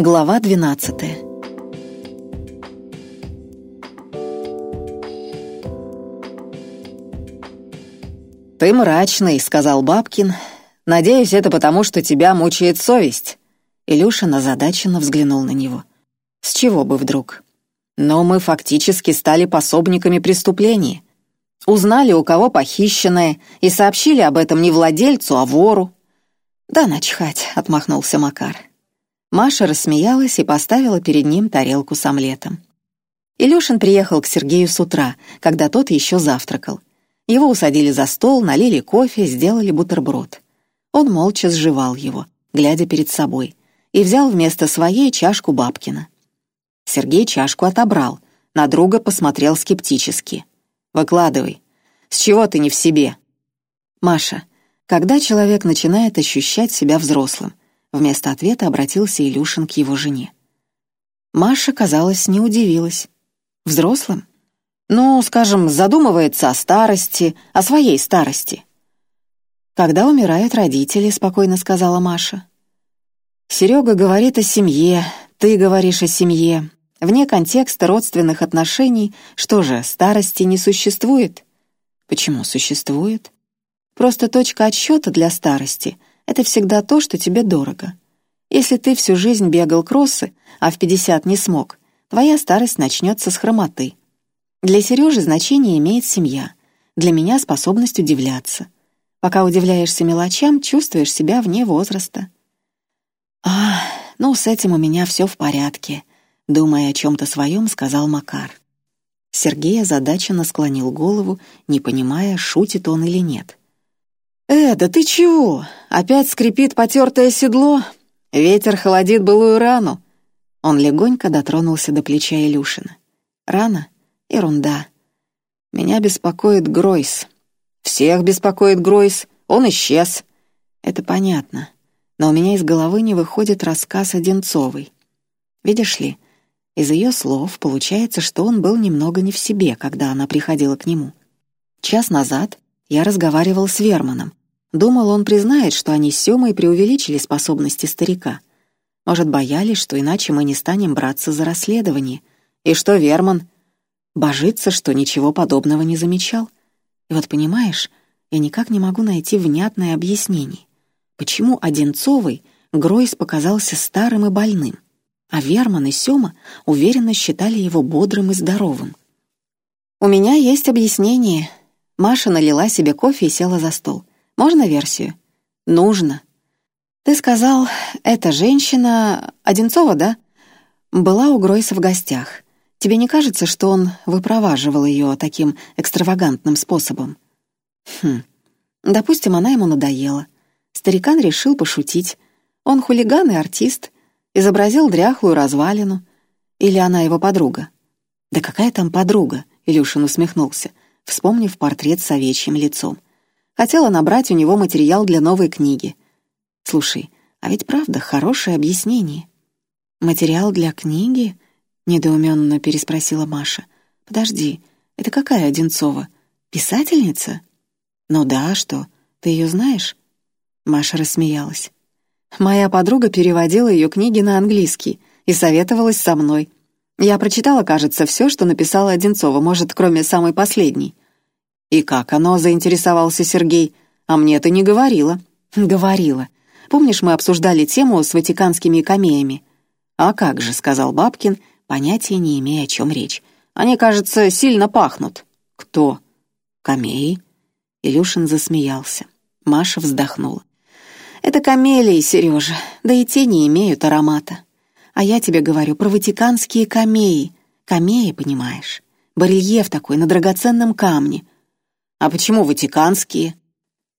Глава двенадцатая. «Ты мрачный», — сказал Бабкин. «Надеюсь, это потому, что тебя мучает совесть». Илюшин озадаченно взглянул на него. «С чего бы вдруг?» «Но мы фактически стали пособниками преступлений. Узнали, у кого похищенное, и сообщили об этом не владельцу, а вору». «Да начхать», — отмахнулся Макар. Маша рассмеялась и поставила перед ним тарелку с омлетом. Илюшин приехал к Сергею с утра, когда тот еще завтракал. Его усадили за стол, налили кофе, сделали бутерброд. Он молча сживал его, глядя перед собой, и взял вместо своей чашку Бабкина. Сергей чашку отобрал, на друга посмотрел скептически. «Выкладывай. С чего ты не в себе?» «Маша, когда человек начинает ощущать себя взрослым, Вместо ответа обратился Илюшин к его жене. Маша, казалось, не удивилась. Взрослым? Ну, скажем, задумывается о старости, о своей старости. «Когда умирают родители», — спокойно сказала Маша. Серега говорит о семье, ты говоришь о семье. Вне контекста родственных отношений, что же, старости не существует? Почему существует? Просто точка отсчета для старости — это всегда то, что тебе дорого. Если ты всю жизнь бегал кроссы, а в 50 не смог, твоя старость начнется с хромоты. Для Сережи значение имеет семья, для меня способность удивляться. Пока удивляешься мелочам, чувствуешь себя вне возраста. «А, ну, с этим у меня все в порядке», — думая о чем-то своем, сказал Макар. Сергей озадаченно склонил голову, не понимая, шутит он или нет. «Э, да ты чего? Опять скрипит потертое седло? Ветер холодит былую рану». Он легонько дотронулся до плеча Илюшина. «Рана? Ерунда. Меня беспокоит Гройс». «Всех беспокоит Гройс. Он исчез». «Это понятно. Но у меня из головы не выходит рассказ Одинцовой. Видишь ли, из ее слов получается, что он был немного не в себе, когда она приходила к нему. Час назад я разговаривал с Верманом, Думал, он признает, что они с Сёмой преувеличили способности старика. Может, боялись, что иначе мы не станем браться за расследование. И что Верман? Божится, что ничего подобного не замечал. И вот понимаешь, я никак не могу найти внятное объяснение. Почему Одинцовой Гройс показался старым и больным, а Верман и Сёма уверенно считали его бодрым и здоровым? У меня есть объяснение. Маша налила себе кофе и села за стол. Можно версию? Нужно. Ты сказал, эта женщина, Одинцова, да? Была у Гройса в гостях. Тебе не кажется, что он выпроваживал ее таким экстравагантным способом? Хм. Допустим, она ему надоела. Старикан решил пошутить. Он хулиган и артист, изобразил дряхлую развалину. Или она его подруга? Да какая там подруга? Илюшин усмехнулся, вспомнив портрет с овечьим лицом. Хотела набрать у него материал для новой книги. Слушай, а ведь правда хорошее объяснение. «Материал для книги?» — недоуменно переспросила Маша. «Подожди, это какая Одинцова? Писательница?» «Ну да, что, ты ее знаешь?» Маша рассмеялась. «Моя подруга переводила ее книги на английский и советовалась со мной. Я прочитала, кажется, все, что написала Одинцова, может, кроме самой последней. «И как оно?» — заинтересовался Сергей. «А мне ты не говорила». «Говорила. Помнишь, мы обсуждали тему с ватиканскими камеями?» «А как же», — сказал Бабкин, понятия не имея, о чем речь. «Они, кажется, сильно пахнут». «Кто?» «Камеи». Илюшин засмеялся. Маша вздохнула. «Это камелии, Сережа, да и те не имеют аромата. А я тебе говорю про ватиканские камеи. Камеи, понимаешь? Барельеф такой на драгоценном камне. «А почему ватиканские?»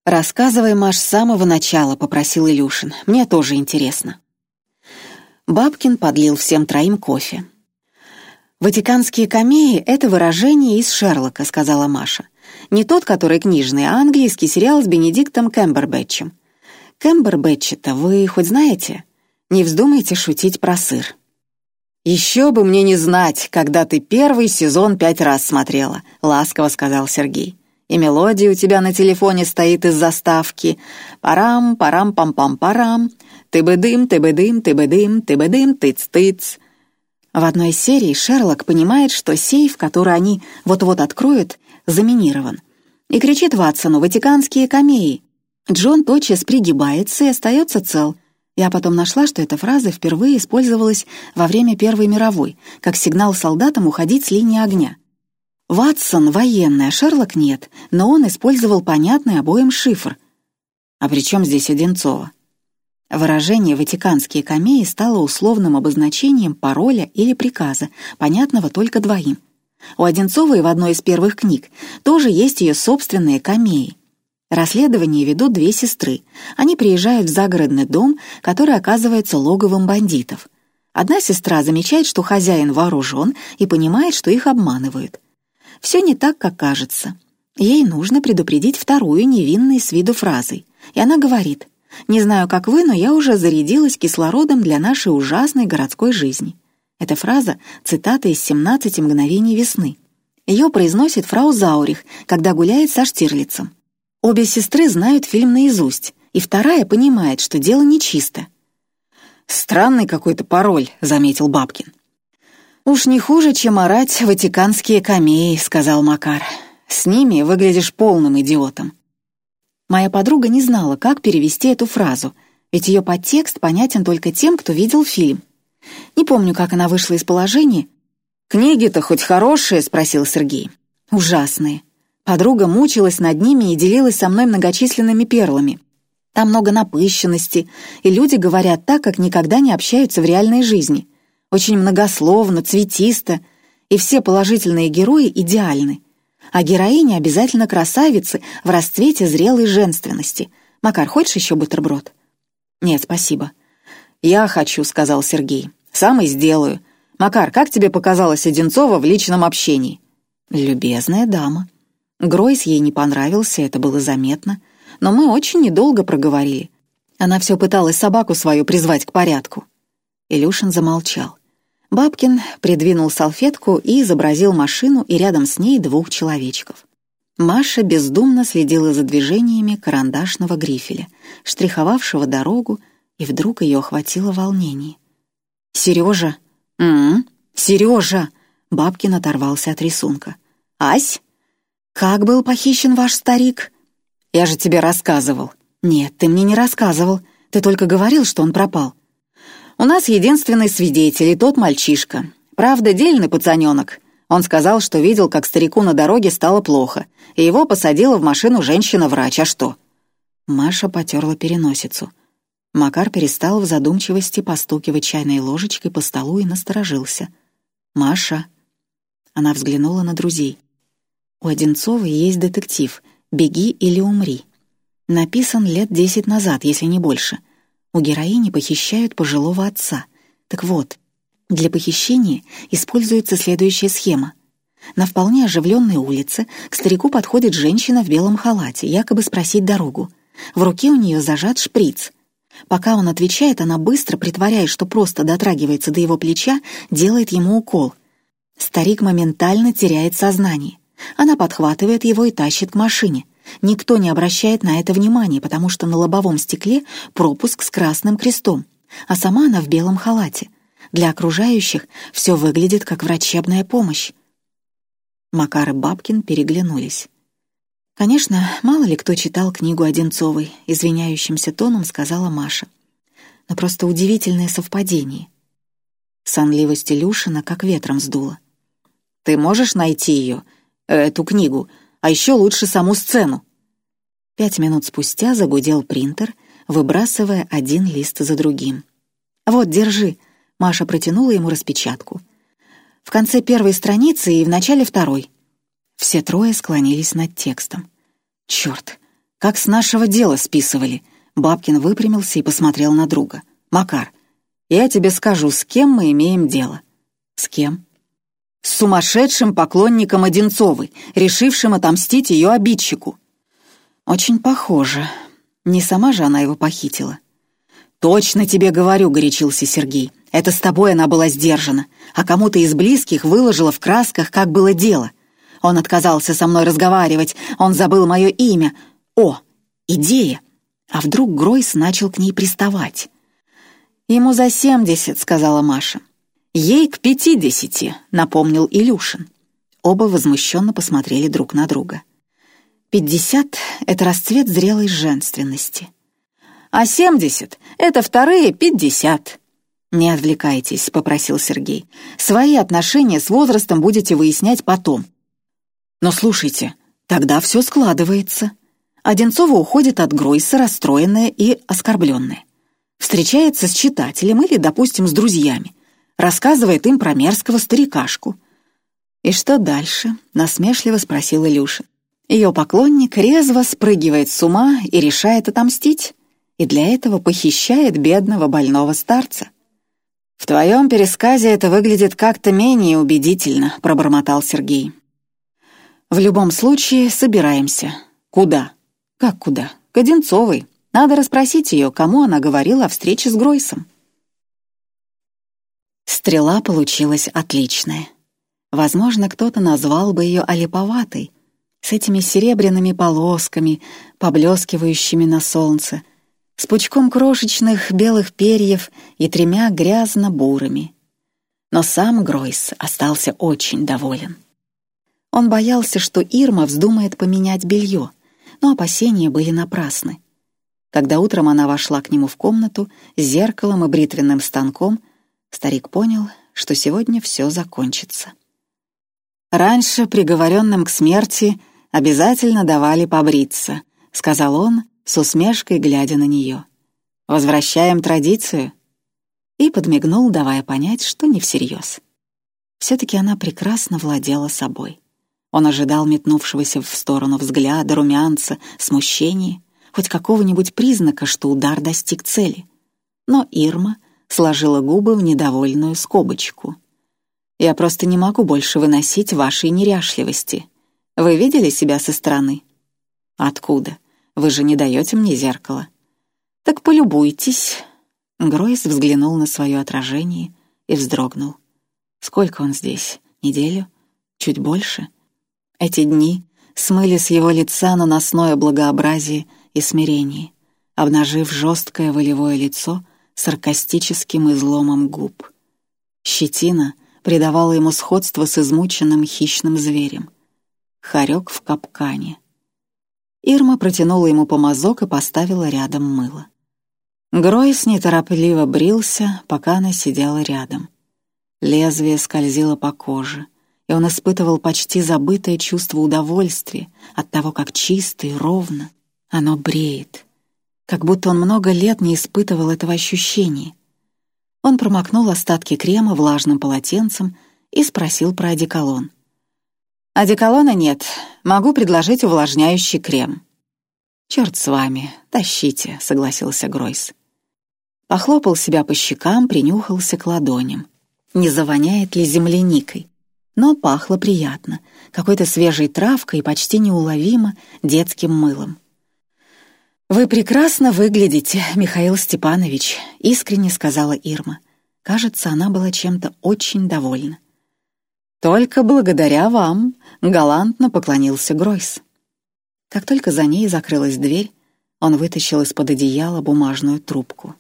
«Рассказывай, Маш, с самого начала», — попросил Илюшин. «Мне тоже интересно». Бабкин подлил всем троим кофе. «Ватиканские камеи — это выражение из Шерлока», — сказала Маша. «Не тот, который книжный, а английский сериал с Бенедиктом Кэмбербэтчем. Кэмбербэтча-то вы хоть знаете? Не вздумайте шутить про сыр». «Еще бы мне не знать, когда ты первый сезон пять раз смотрела», — ласково сказал Сергей и мелодия у тебя на телефоне стоит из заставки. Парам, парам, пам-пам, парам. «Ты бы дым, ты бы дым, ты бы дым, ты бы дым, тыц-тыц». В одной серии Шерлок понимает, что сейф, который они вот-вот откроют, заминирован. И кричит Ватсону «Ватиканские камеи!». Джон тотчас пригибается и остается цел. Я потом нашла, что эта фраза впервые использовалась во время Первой мировой, как сигнал солдатам уходить с линии огня. Ватсон военный, а Шерлок нет, но он использовал понятный обоим шифр. А при чем здесь Одинцова? Выражение «ватиканские камеи» стало условным обозначением пароля или приказа, понятного только двоим. У Одинцовой в одной из первых книг тоже есть ее собственные камеи. Расследование ведут две сестры. Они приезжают в загородный дом, который оказывается логовом бандитов. Одна сестра замечает, что хозяин вооружен и понимает, что их обманывают. Все не так, как кажется. Ей нужно предупредить вторую невинной с виду фразой. И она говорит, «Не знаю, как вы, но я уже зарядилась кислородом для нашей ужасной городской жизни». Эта фраза — цитата из «17 мгновений весны». Ее произносит фрау Заурих, когда гуляет со Штирлицем. Обе сестры знают фильм наизусть, и вторая понимает, что дело нечисто. «Странный какой-то пароль», — заметил Бабкин. «Уж не хуже, чем орать ватиканские камеи», — сказал Макар. «С ними выглядишь полным идиотом». Моя подруга не знала, как перевести эту фразу, ведь ее подтекст понятен только тем, кто видел фильм. Не помню, как она вышла из положения. «Книги-то хоть хорошие?» — спросил Сергей. «Ужасные». Подруга мучилась над ними и делилась со мной многочисленными перлами. Там много напыщенности, и люди говорят так, как никогда не общаются в реальной жизни очень многословно, цветисто, и все положительные герои идеальны. А героини обязательно красавицы в расцвете зрелой женственности. Макар, хочешь еще бутерброд? Нет, спасибо. Я хочу, сказал Сергей. Сам и сделаю. Макар, как тебе показалась Одинцова в личном общении? Любезная дама. Гройс ей не понравился, это было заметно. Но мы очень недолго проговорили. Она все пыталась собаку свою призвать к порядку. Илюшин замолчал. Бабкин придвинул салфетку и изобразил машину и рядом с ней двух человечков. Маша бездумно следила за движениями карандашного грифеля, штриховавшего дорогу, и вдруг ее охватило волнение. «Сережа! М-м, Сережа!» Бабкин оторвался от рисунка. «Ась, как был похищен ваш старик?» «Я же тебе рассказывал». «Нет, ты мне не рассказывал. Ты только говорил, что он пропал. У нас единственный свидетель, и тот мальчишка. Правда, дельный пацаненок. Он сказал, что видел, как старику на дороге стало плохо, и его посадила в машину женщина-врач. А что?» Маша потерла переносицу. Макар перестал в задумчивости постукивать чайной ложечкой по столу и насторожился. «Маша!» Она взглянула на друзей. «У Одинцовой есть детектив «Беги или умри». Написан лет десять назад, если не больше — у героини похищают пожилого отца. Так вот, для похищения используется следующая схема. На вполне оживленной улице к старику подходит женщина в белом халате, якобы спросить дорогу. В руке у нее зажат шприц. Пока он отвечает, она быстро, притворяясь, что просто дотрагивается до его плеча, делает ему укол. Старик моментально теряет сознание. Она подхватывает его и тащит к машине. Никто не обращает на это внимания, потому что на лобовом стекле пропуск с красным крестом, а сама она в белом халате. Для окружающих все выглядит как врачебная помощь. Макар и Бабкин переглянулись. Конечно, мало ли кто читал книгу Одинцовой, извиняющимся тоном сказала Маша. Но просто удивительное совпадение. Сонливость Илюшина как ветром сдуло. «Ты можешь найти ее, эту книгу?» А еще лучше саму сцену. Пять минут спустя загудел принтер, выбрасывая один лист за другим. «Вот, держи», — Маша протянула ему распечатку. «В конце первой страницы и в начале второй». Все трое склонились над текстом. «Черт, как с нашего дела списывали!» Бабкин выпрямился и посмотрел на друга. «Макар, я тебе скажу, с кем мы имеем дело». «С кем?» С сумасшедшим поклонником Одинцовой, решившим отомстить ее обидчику. Очень похоже. Не сама же она его похитила. «Точно тебе говорю», — горячился Сергей. «Это с тобой она была сдержана, а кому-то из близких выложила в красках, как было дело. Он отказался со мной разговаривать, он забыл мое имя. О, идея!» А вдруг Гройс начал к ней приставать? «Ему за семьдесят», — сказала Маша. «Ей к пятидесяти», — напомнил Илюшин. Оба возмущенно посмотрели друг на друга. «Пятьдесят — это расцвет зрелой женственности. А семьдесят — это вторые пятьдесят». «Не отвлекайтесь», — попросил Сергей. «Свои отношения с возрастом будете выяснять потом». «Но слушайте, тогда все складывается». Одинцова уходит от Гройса, расстроенная и оскорбленная встречается с читателем или, допустим, с друзьями, рассказывает им про мерзкого старикашку. «И что дальше?» — насмешливо спросил Илюша. Ее поклонник резво спрыгивает с ума и решает отомстить, и для этого похищает бедного больного старца. «В твоем пересказе это выглядит как-то менее убедительно», — пробормотал Сергей. «В любом случае, собираемся. Куда?» «Как куда?» «К Одинцовой. Надо расспросить ее, кому она говорила о встрече с Гройсом. Стрела получилась отличная. Возможно, кто-то назвал бы ее олиповатой, с этими серебряными полосками, поблескивающими на солнце, с пучком крошечных белых перьев и тремя грязно-бурыми. Но сам Гройс остался очень доволен. Он боялся, что Ирма вздумает поменять белье, но опасения были напрасны. Когда утром она вошла к нему в комнату с зеркалом и бритвенным станком, старик понял, что сегодня все закончится. «Раньше приговоренным к смерти обязательно давали побриться», — сказал он, с усмешкой глядя на нее. «Возвращаем традицию?» И подмигнул, давая понять, что не всерьез. Все-таки она прекрасно владела собой. Он ожидал метнувшегося в сторону взгляда, румянца, смущения — хоть какого-нибудь признака, что удар достиг цели. Но Ирма сложила губы в недовольную скобочку. «Я просто не могу больше выносить вашей неряшливости. Вы видели себя со стороны?» «Откуда? Вы же не даете мне зеркало». «Так полюбуйтесь». Гройс взглянул на свое отражение и вздрогнул. «Сколько он здесь? Неделю? Чуть больше?» Эти дни смыли с его лица наносное благообразие — и смирении, обнажив жесткое волевое лицо саркастическим изломом губ. Щетина придавала ему сходство с измученным хищным зверем. Хорек в капкане. Ирма протянула ему помазок и поставила рядом мыло. Гройс неторопливо брился, пока она сидела рядом. Лезвие скользило по коже, и он испытывал почти забытое чувство удовольствия от того, как чисто и ровно оно бреет. Как будто он много лет не испытывал этого ощущения. Он промокнул остатки крема влажным полотенцем и спросил про одеколон. «Одеколона нет. Могу предложить увлажняющий крем». «Черт с вами, тащите», — согласился Гройс. Похлопал себя по щекам, принюхался к ладоням. Не завоняет ли земляникой? Но пахло приятно, какой-то свежей травкой и почти неуловимо детским мылом. «Вы прекрасно выглядите, Михаил Степанович», — искренне сказала Ирма. Кажется, она была чем-то очень довольна. «Только благодаря вам», — галантно поклонился Гройс. Как только за ней закрылась дверь, он вытащил из-под одеяла бумажную трубку.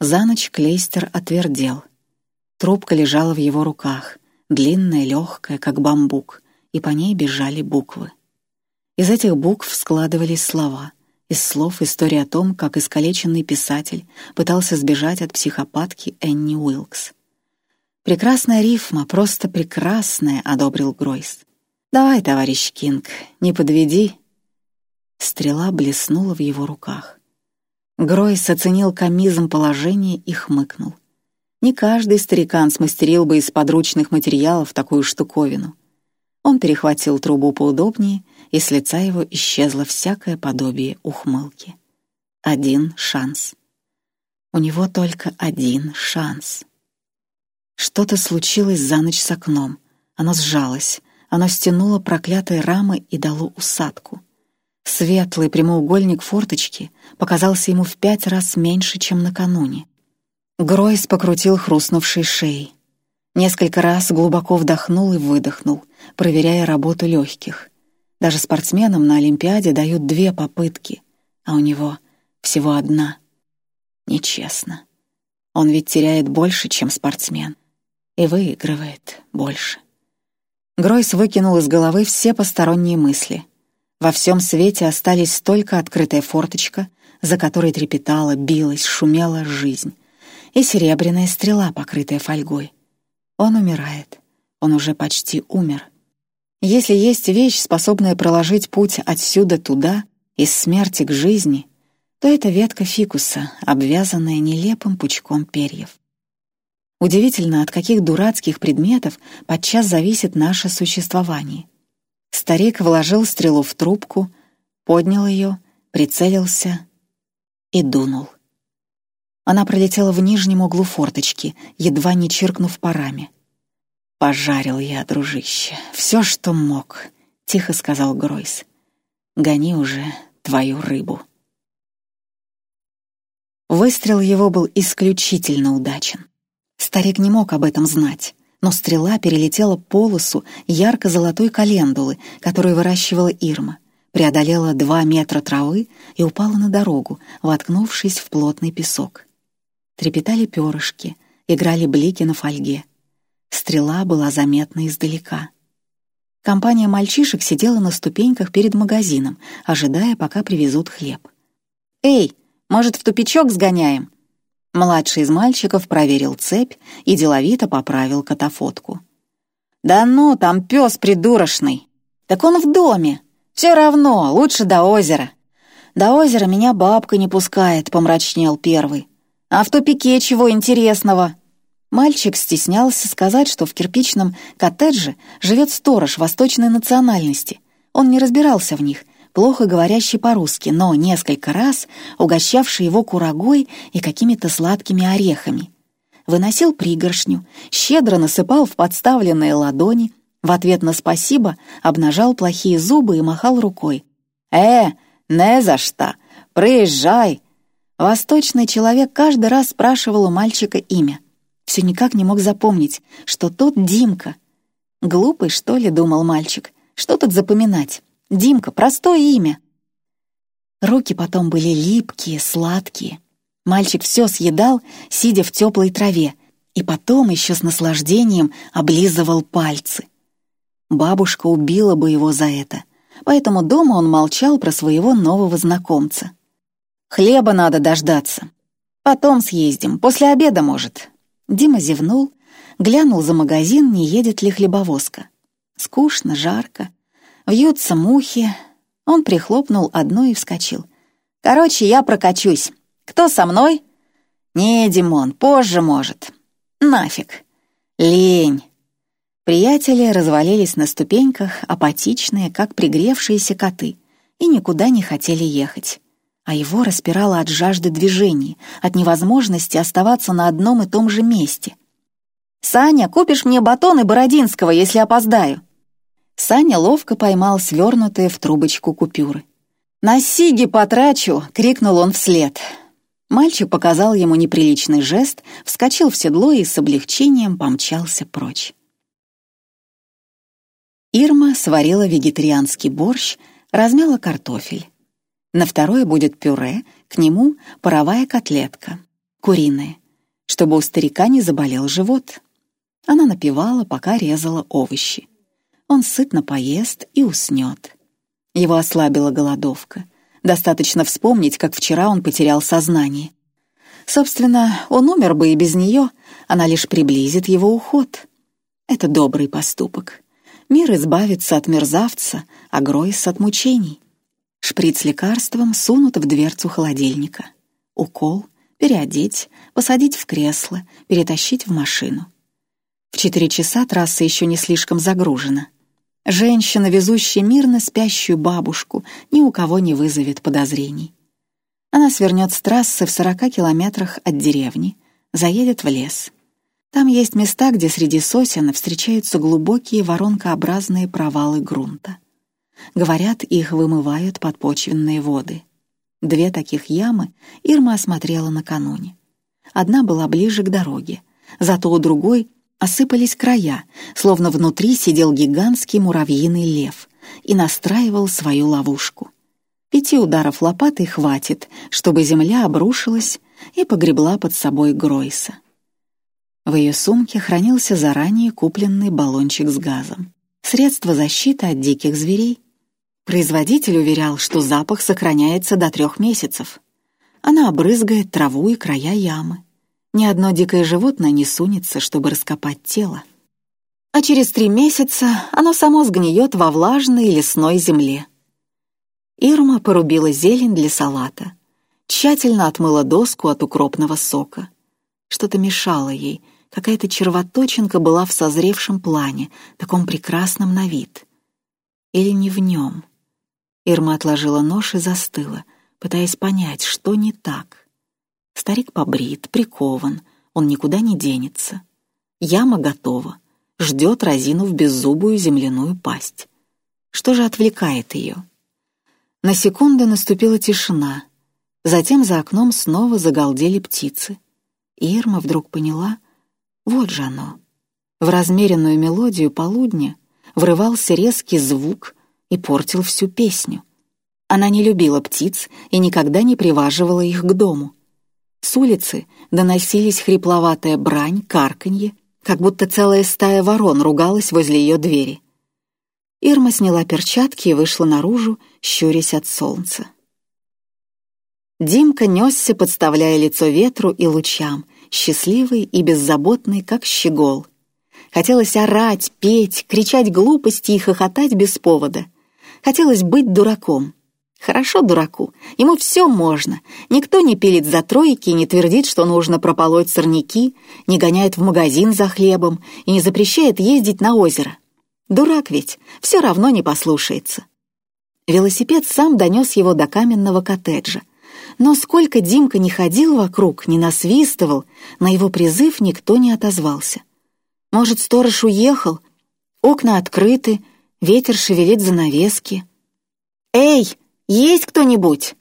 За ночь клейстер отвердел. Трубка лежала в его руках, длинная, легкая, как бамбук, и по ней бежали буквы. Из этих букв складывались слова — из слов история о том, как искалеченный писатель пытался сбежать от психопатки Энни Уилкс. «Прекрасная рифма, просто прекрасная», — одобрил Гройс. «Давай, товарищ Кинг, не подведи». Стрела блеснула в его руках. Гройс оценил комизм положения и хмыкнул. Не каждый старикан смастерил бы из подручных материалов такую штуковину. Он перехватил трубу поудобнее и с лица его исчезло всякое подобие ухмылки. Один шанс. У него только один шанс. Что-то случилось за ночь с окном. Оно сжалось. Оно стянуло проклятой рамы и дало усадку. Светлый прямоугольник форточки показался ему в пять раз меньше, чем накануне. Гройс покрутил хрустнувшей шеей. Несколько раз глубоко вдохнул и выдохнул, проверяя работу легких. Даже спортсменам на Олимпиаде дают две попытки, а у него всего одна. Нечестно. Он ведь теряет больше, чем спортсмен. И выигрывает больше. Гройс выкинул из головы все посторонние мысли. Во всем свете остались только открытая форточка, за которой трепетала, билась, шумела жизнь, и серебряная стрела, покрытая фольгой. Он умирает. Он уже почти умер. Если есть вещь, способная проложить путь отсюда туда, из смерти к жизни, то это ветка фикуса, обвязанная нелепым пучком перьев. Удивительно, от каких дурацких предметов подчас зависит наше существование. Старик вложил стрелу в трубку, поднял ее, прицелился и дунул. Она пролетела в нижнем углу форточки, едва не чиркнув парами. «Пожарил я, дружище, все, что мог», — тихо сказал Гройс. «Гони уже твою рыбу». Выстрел его был исключительно удачен. Старик не мог об этом знать, но стрела перелетела полосу ярко-золотой календулы, которую выращивала Ирма, преодолела два метра травы и упала на дорогу, воткнувшись в плотный песок. Трепетали перышки, играли блики на фольге. Стрела была заметна издалека. Компания мальчишек сидела на ступеньках перед магазином, ожидая, пока привезут хлеб. «Эй, может, в тупичок сгоняем?» Младший из мальчиков проверил цепь и деловито поправил катафотку. «Да ну, там пес придурочный! Так он в доме! Все равно, лучше до озера!» «До озера меня бабка не пускает», — помрачнел первый. «А в тупике чего интересного?» Мальчик стеснялся сказать, что в кирпичном коттедже живет сторож восточной национальности. Он не разбирался в них, плохо говорящий по-русски, но несколько раз угощавший его курагой и какими-то сладкими орехами. Выносил пригоршню, щедро насыпал в подставленные ладони, в ответ на спасибо обнажал плохие зубы и махал рукой. «Э, не за что! Приезжай!» Восточный человек каждый раз спрашивал у мальчика имя. Все никак не мог запомнить, что тот Димка. «Глупый, что ли?» — думал мальчик. «Что тут запоминать? Димка — простое имя». Руки потом были липкие, сладкие. Мальчик все съедал, сидя в теплой траве, и потом еще с наслаждением облизывал пальцы. Бабушка убила бы его за это, поэтому дома он молчал про своего нового знакомца. Хлеба надо дождаться. Потом съездим, после обеда, может». Дима зевнул, глянул за магазин, не едет ли хлебовозка. Скучно, жарко, вьются мухи. Он прихлопнул одну и вскочил. «Короче, я прокачусь. Кто со мной?» «Не, Димон, позже, может». «Нафиг. Лень». Приятели развалились на ступеньках, апатичные, как пригревшиеся коты, и никуда не хотели ехать а его распирало от жажды движений, от невозможности оставаться на одном и том же месте. «Саня, купишь мне батоны Бородинского, если опоздаю?» Саня ловко поймал свернутые в трубочку купюры. «На сиги потрачу!» — крикнул он вслед. Мальчик показал ему неприличный жест, вскочил в седло и с облегчением помчался прочь. Ирма сварила вегетарианский борщ, размяла картофель. На второе будет пюре, к нему паровая котлетка, куриная, чтобы у старика не заболел живот. Она напевала, пока резала овощи. Он сытно поест и уснет. Его ослабила голодовка. Достаточно вспомнить, как вчера он потерял сознание. Собственно, он умер бы и без нее, она лишь приблизит его уход. Это добрый поступок. Мир избавится от мерзавца, а Гройс от мучений. Шприц лекарством сунут в дверцу холодильника. Укол, переодеть, посадить в кресло, перетащить в машину. В четыре часа трасса еще не слишком загружена. Женщина, везущая мирно спящую бабушку, ни у кого не вызовет подозрений. Она свернет с трассы в сорока километрах от деревни, заедет в лес. Там есть места, где среди сосен встречаются глубокие воронкообразные провалы грунта. Говорят, их вымывают подпочвенные воды. Две таких ямы Ирма осмотрела накануне. Одна была ближе к дороге, зато у другой осыпались края, словно внутри сидел гигантский муравьиный лев и настраивал свою ловушку. Пяти ударов лопатой хватит, чтобы земля обрушилась, и погребла под собой Гройса. В ее сумке хранился заранее купленный баллончик с газом. Средство защиты от диких зверей. Производитель уверял, что запах сохраняется до трех месяцев. Она обрызгает траву и края ямы. Ни одно дикое животное не сунется, чтобы раскопать тело. А через три месяца оно само сгниет во влажной лесной земле. Ирма порубила зелень для салата, тщательно отмыла доску от укропного сока. Что-то мешало ей — Какая-то червоточинка была в созревшем плане, таком прекрасном на вид. Или не в нем. Ирма отложила нож и застыла, пытаясь понять, что не так. Старик побрит, прикован, он никуда не денется. Яма готова, ждет разину в беззубую земляную пасть. Что же отвлекает ее? На секунду наступила тишина. Затем за окном снова загалдели птицы. Ирма вдруг поняла, вот же оно. В размеренную мелодию полудня врывался резкий звук и портил всю песню. Она не любила птиц и никогда не приваживала их к дому. С улицы доносились хрипловатая брань, карканье, как будто целая стая ворон ругалась возле ее двери. Ирма сняла перчатки и вышла наружу, щурясь от солнца. Димка несся, подставляя лицо ветру и лучам, счастливый и беззаботный, как щегол. Хотелось орать, петь, кричать глупости и хохотать без повода. Хотелось быть дураком. Хорошо дураку, ему все можно. Никто не пилит за тройки не твердит, что нужно прополоть сорняки, не гоняет в магазин за хлебом и не запрещает ездить на озеро. Дурак ведь, все равно не послушается. Велосипед сам донес его до каменного коттеджа, но сколько Димка не ходил вокруг, не насвистывал, на его призыв никто не отозвался. Может, сторож уехал? Окна открыты, ветер шевелит занавески. «Эй, есть кто-нибудь?»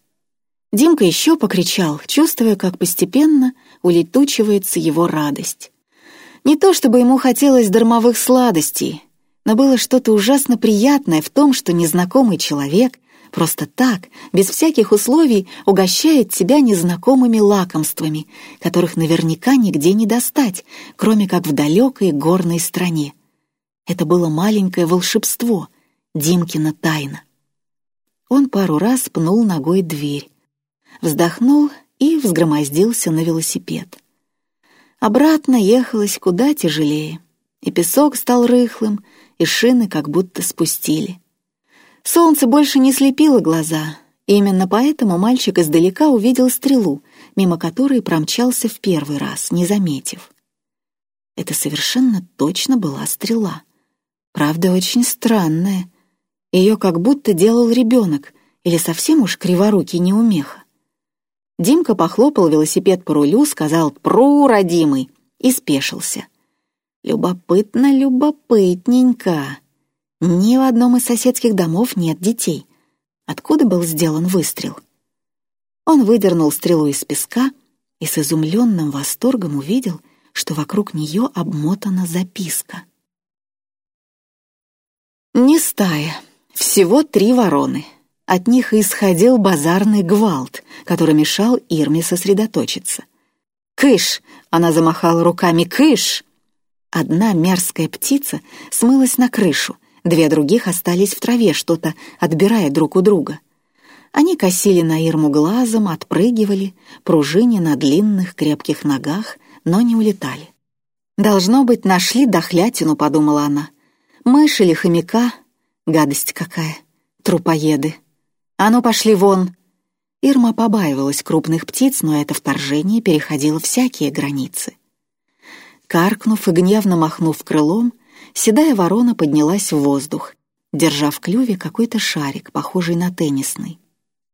Димка еще покричал, чувствуя, как постепенно улетучивается его радость. Не то чтобы ему хотелось дармовых сладостей, но было что-то ужасно приятное в том, что незнакомый человек Просто так, без всяких условий, угощает тебя незнакомыми лакомствами, которых наверняка нигде не достать, кроме как в далекой горной стране. Это было маленькое волшебство, Димкина тайна. Он пару раз пнул ногой дверь, вздохнул и взгромоздился на велосипед. Обратно ехалось куда тяжелее, и песок стал рыхлым, и шины как будто спустили — Солнце больше не слепило глаза. Именно поэтому мальчик издалека увидел стрелу, мимо которой промчался в первый раз, не заметив. Это совершенно точно была стрела. Правда, очень странная. Ее как будто делал ребенок, или совсем уж криворукий неумеха. Димка похлопал велосипед по рулю, сказал «Пру, родимый!» и спешился. «Любопытно, любопытненько!» Ни в одном из соседских домов нет детей. Откуда был сделан выстрел? Он выдернул стрелу из песка и с изумленным восторгом увидел, что вокруг нее обмотана записка. Не стая, всего три вороны. От них исходил базарный гвалт, который мешал Ирме сосредоточиться. «Кыш!» — она замахала руками. «Кыш!» Одна мерзкая птица смылась на крышу — Две других остались в траве, что-то отбирая друг у друга. Они косили на Ирму глазом, отпрыгивали, пружине на длинных крепких ногах, но не улетали. «Должно быть, нашли дохлятину», — подумала она. «Мышь или хомяка? Гадость какая! Трупоеды! А ну, пошли вон!» Ирма побаивалась крупных птиц, но это вторжение переходило всякие границы. Каркнув и гневно махнув крылом, седая ворона поднялась в воздух, держа в клюве какой-то шарик, похожий на теннисный.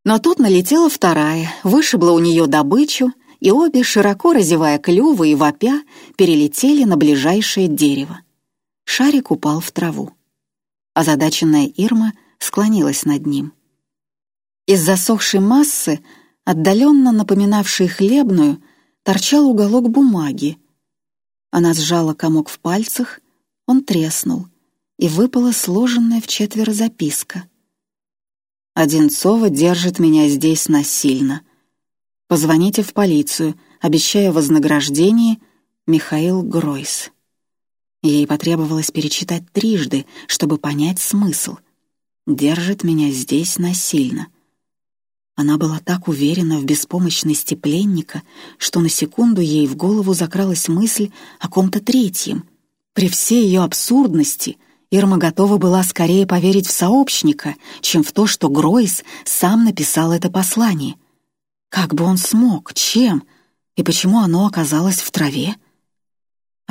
Но тут налетела вторая, вышибла у нее добычу, и обе, широко разевая клювы и вопя, перелетели на ближайшее дерево. Шарик упал в траву. Озадаченная Ирма склонилась над ним. Из засохшей массы, отдаленно напоминавшей хлебную, торчал уголок бумаги. Она сжала комок в пальцах, он треснул, и выпала сложенная в четверо записка. «Одинцова держит меня здесь насильно. Позвоните в полицию, обещая вознаграждение Михаил Гройс. Ей потребовалось перечитать трижды, чтобы понять смысл. «Держит меня здесь насильно». Она была так уверена в беспомощности пленника, что на секунду ей в голову закралась мысль о ком-то третьем. При всей ее абсурдности Ирма готова была скорее поверить в сообщника, чем в то, что Гройс сам написал это послание. Как бы он смог, чем и почему оно оказалось в траве?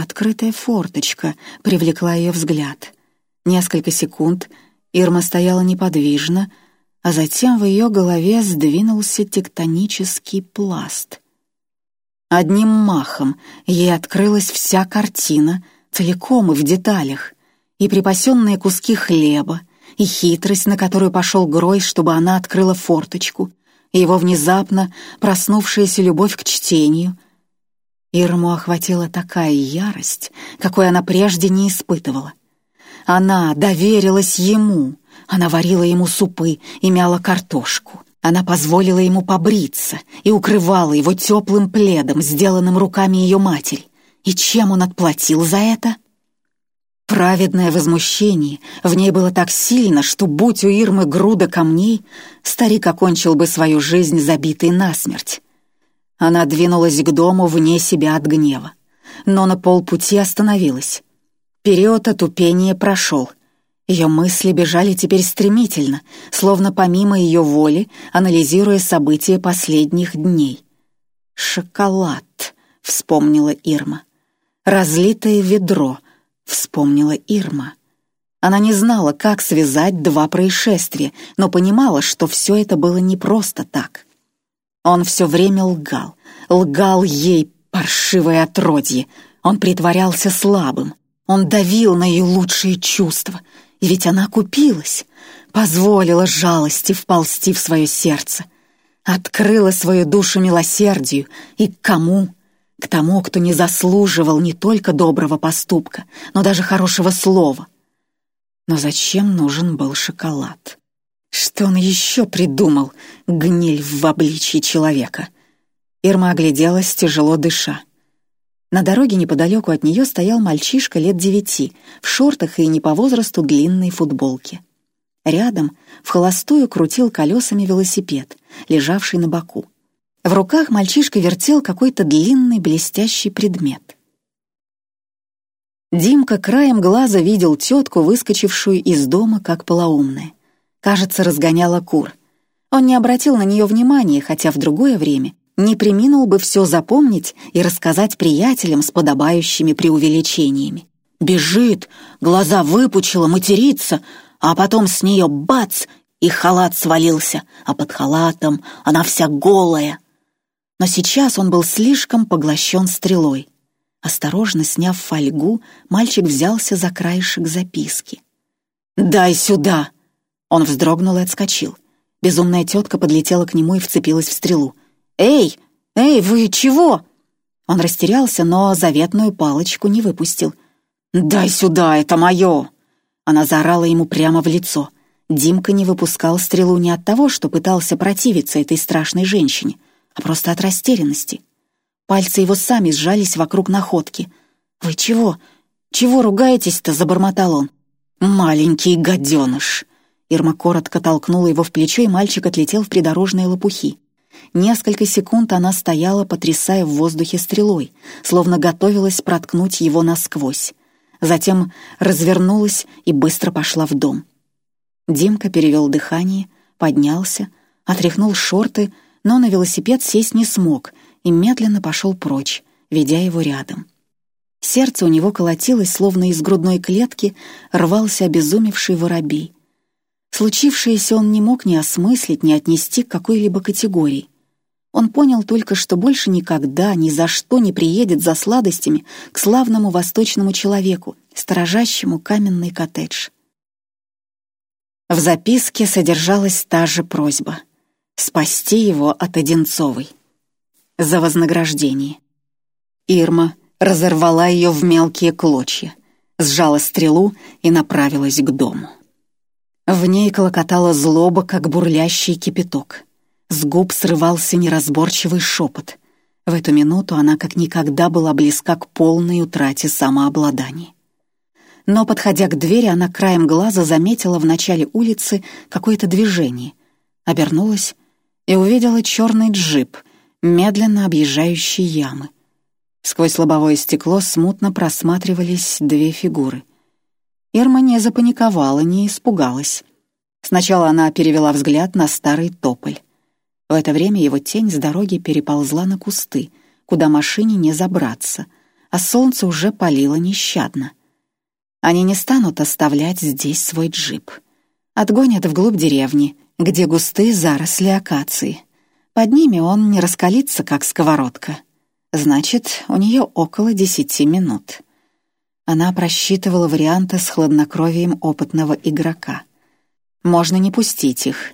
Открытая форточка привлекла ее взгляд. Несколько секунд Ирма стояла неподвижно, а затем в ее голове сдвинулся тектонический пласт. Одним махом ей открылась вся картина, целиком и в деталях, и припасенные куски хлеба, и хитрость, на которую пошел Грой, чтобы она открыла форточку, и его внезапно проснувшаяся любовь к чтению. Ирму охватила такая ярость, какой она прежде не испытывала. Она доверилась ему — она варила ему супы и мяла картошку. Она позволила ему побриться и укрывала его теплым пледом, сделанным руками ее матери. И чем он отплатил за это? Праведное возмущение в ней было так сильно, что, будь у Ирмы груда камней, старик окончил бы свою жизнь забитой насмерть. Она двинулась к дому вне себя от гнева, но на полпути остановилась. Период отупения прошел — ее мысли бежали теперь стремительно, словно помимо ее воли, анализируя события последних дней. «Шоколад», — вспомнила Ирма. «Разлитое ведро», — вспомнила Ирма. Она не знала, как связать два происшествия, но понимала, что все это было не просто так. Он все время лгал, лгал ей, паршивое отродье. Он притворялся слабым, он давил на ее лучшие чувства — и ведь она купилась, позволила жалости вползти в свое сердце, открыла свою душу милосердию и к кому? К тому, кто не заслуживал не только доброго поступка, но даже хорошего слова. Но зачем нужен был шоколад? Что он еще придумал, гниль в обличье человека? Ирма огляделась, тяжело дыша. На дороге неподалеку от нее стоял мальчишка лет девяти, в шортах и не по возрасту длинной футболке. Рядом в холостую крутил колесами велосипед, лежавший на боку. В руках мальчишка вертел какой-то длинный блестящий предмет. Димка краем глаза видел тетку, выскочившую из дома, как полоумная. Кажется, разгоняла кур. Он не обратил на нее внимания, хотя в другое время не приминул бы все запомнить и рассказать приятелям с подобающими преувеличениями. Бежит, глаза выпучила, матерится, а потом с нее бац, и халат свалился, а под халатом она вся голая. Но сейчас он был слишком поглощен стрелой. Осторожно сняв фольгу, мальчик взялся за краешек записки. «Дай сюда!» Он вздрогнул и отскочил. Безумная тетка подлетела к нему и вцепилась в стрелу. «Эй! Эй, вы чего?» Он растерялся, но заветную палочку не выпустил. «Дай сюда, это мое!» Она заорала ему прямо в лицо. Димка не выпускал стрелу не от того, что пытался противиться этой страшной женщине, а просто от растерянности. Пальцы его сами сжались вокруг находки. «Вы чего? Чего ругаетесь-то?» — забормотал он. «Маленький гаденыш!» Ирма коротко толкнула его в плечо, и мальчик отлетел в придорожные лопухи. Несколько секунд она стояла, потрясая в воздухе стрелой, словно готовилась проткнуть его насквозь. Затем развернулась и быстро пошла в дом. Димка перевел дыхание, поднялся, отряхнул шорты, но на велосипед сесть не смог и медленно пошел прочь, ведя его рядом. Сердце у него колотилось, словно из грудной клетки рвался обезумевший воробей. Случившееся он не мог ни осмыслить, ни отнести к какой-либо категории. Он понял только, что больше никогда, ни за что не приедет за сладостями к славному восточному человеку, сторожащему каменный коттедж. В записке содержалась та же просьба — спасти его от Одинцовой. За вознаграждение. Ирма разорвала ее в мелкие клочья, сжала стрелу и направилась к дому. В ней колокотала злоба, как бурлящий кипяток — С губ срывался неразборчивый шепот. В эту минуту она как никогда была близка к полной утрате самообладания. Но, подходя к двери, она краем глаза заметила в начале улицы какое-то движение, обернулась и увидела черный джип, медленно объезжающий ямы. Сквозь лобовое стекло смутно просматривались две фигуры. Ирма не запаниковала, не испугалась. Сначала она перевела взгляд на старый тополь. В это время его тень с дороги переползла на кусты, куда машине не забраться, а солнце уже палило нещадно. Они не станут оставлять здесь свой джип. Отгонят вглубь деревни, где густые заросли акации. Под ними он не раскалится, как сковородка. Значит, у нее около десяти минут. Она просчитывала варианты с хладнокровием опытного игрока. Можно не пустить их.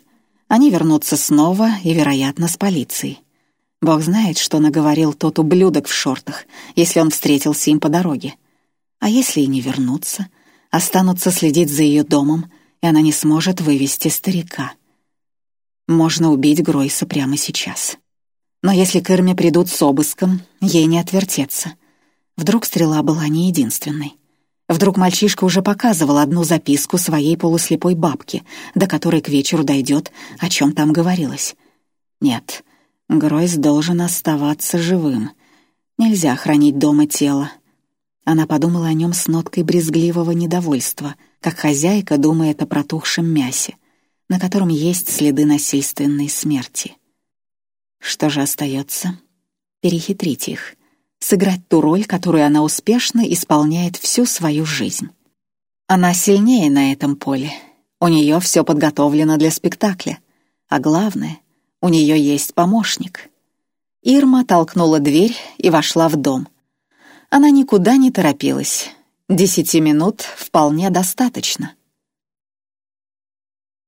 Они вернутся снова и, вероятно, с полицией. Бог знает, что наговорил тот ублюдок в шортах, если он встретился им по дороге. А если и не вернутся, останутся следить за ее домом, и она не сможет вывести старика. Можно убить Гройса прямо сейчас. Но если к Ирме придут с обыском, ей не отвертеться. Вдруг стрела была не единственной. Вдруг мальчишка уже показывал одну записку своей полуслепой бабке, до которой к вечеру дойдет, о чем там говорилось. Нет, Гройс должен оставаться живым. Нельзя хранить дома тело. Она подумала о нем с ноткой брезгливого недовольства, как хозяйка думает о протухшем мясе — на котором есть следы насильственной смерти. Что же остается? Перехитрить их, сыграть ту роль, которую она успешно исполняет всю свою жизнь. Она сильнее на этом поле. У нее все подготовлено для спектакля. А главное, у нее есть помощник. Ирма толкнула дверь и вошла в дом. Она никуда не торопилась. Десяти минут вполне достаточно.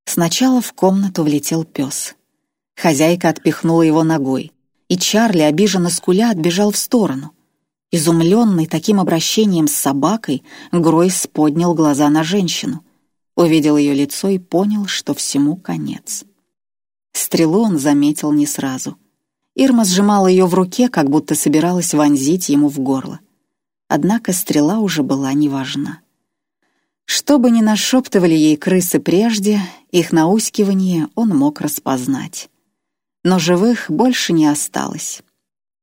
Сначала в комнату влетел пес. Хозяйка отпихнула его ногой, и Чарли, обиженно скуля, отбежал в сторону. Изумленный таким обращением с собакой, Гройс поднял глаза на женщину, увидел ее лицо и понял, что всему конец. Стрелу он заметил не сразу. Ирма сжимала ее в руке, как будто собиралась вонзить ему в горло. Однако стрела уже была неважна. Что бы ни нашептывали ей крысы прежде, их наускивание он мог распознать. Но живых больше не осталось.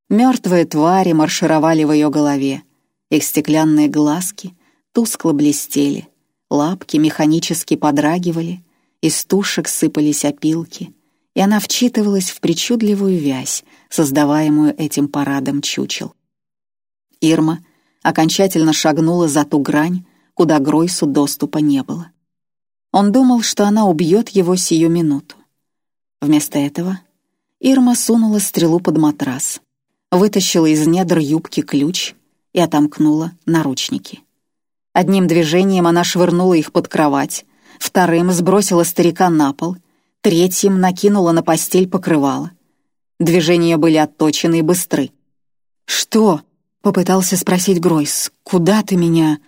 Мертвые твари маршировали в ее голове. Их стеклянные глазки тускло блестели, лапки механически подрагивали, из тушек сыпались опилки, и она вчитывалась в причудливую вязь, создаваемую этим парадом чучел. Ирма окончательно шагнула за ту грань, куда Гройсу доступа не было. Он думал, что она убьет его сию минуту. Вместо этого Ирма сунула стрелу под матрас, вытащила из недр юбки ключ и отомкнула наручники. Одним движением она швырнула их под кровать, вторым сбросила старика на пол, третьим накинула на постель покрывало. Движения были отточены и быстры. «Что?» — попытался спросить Гройс. «Куда ты меня?»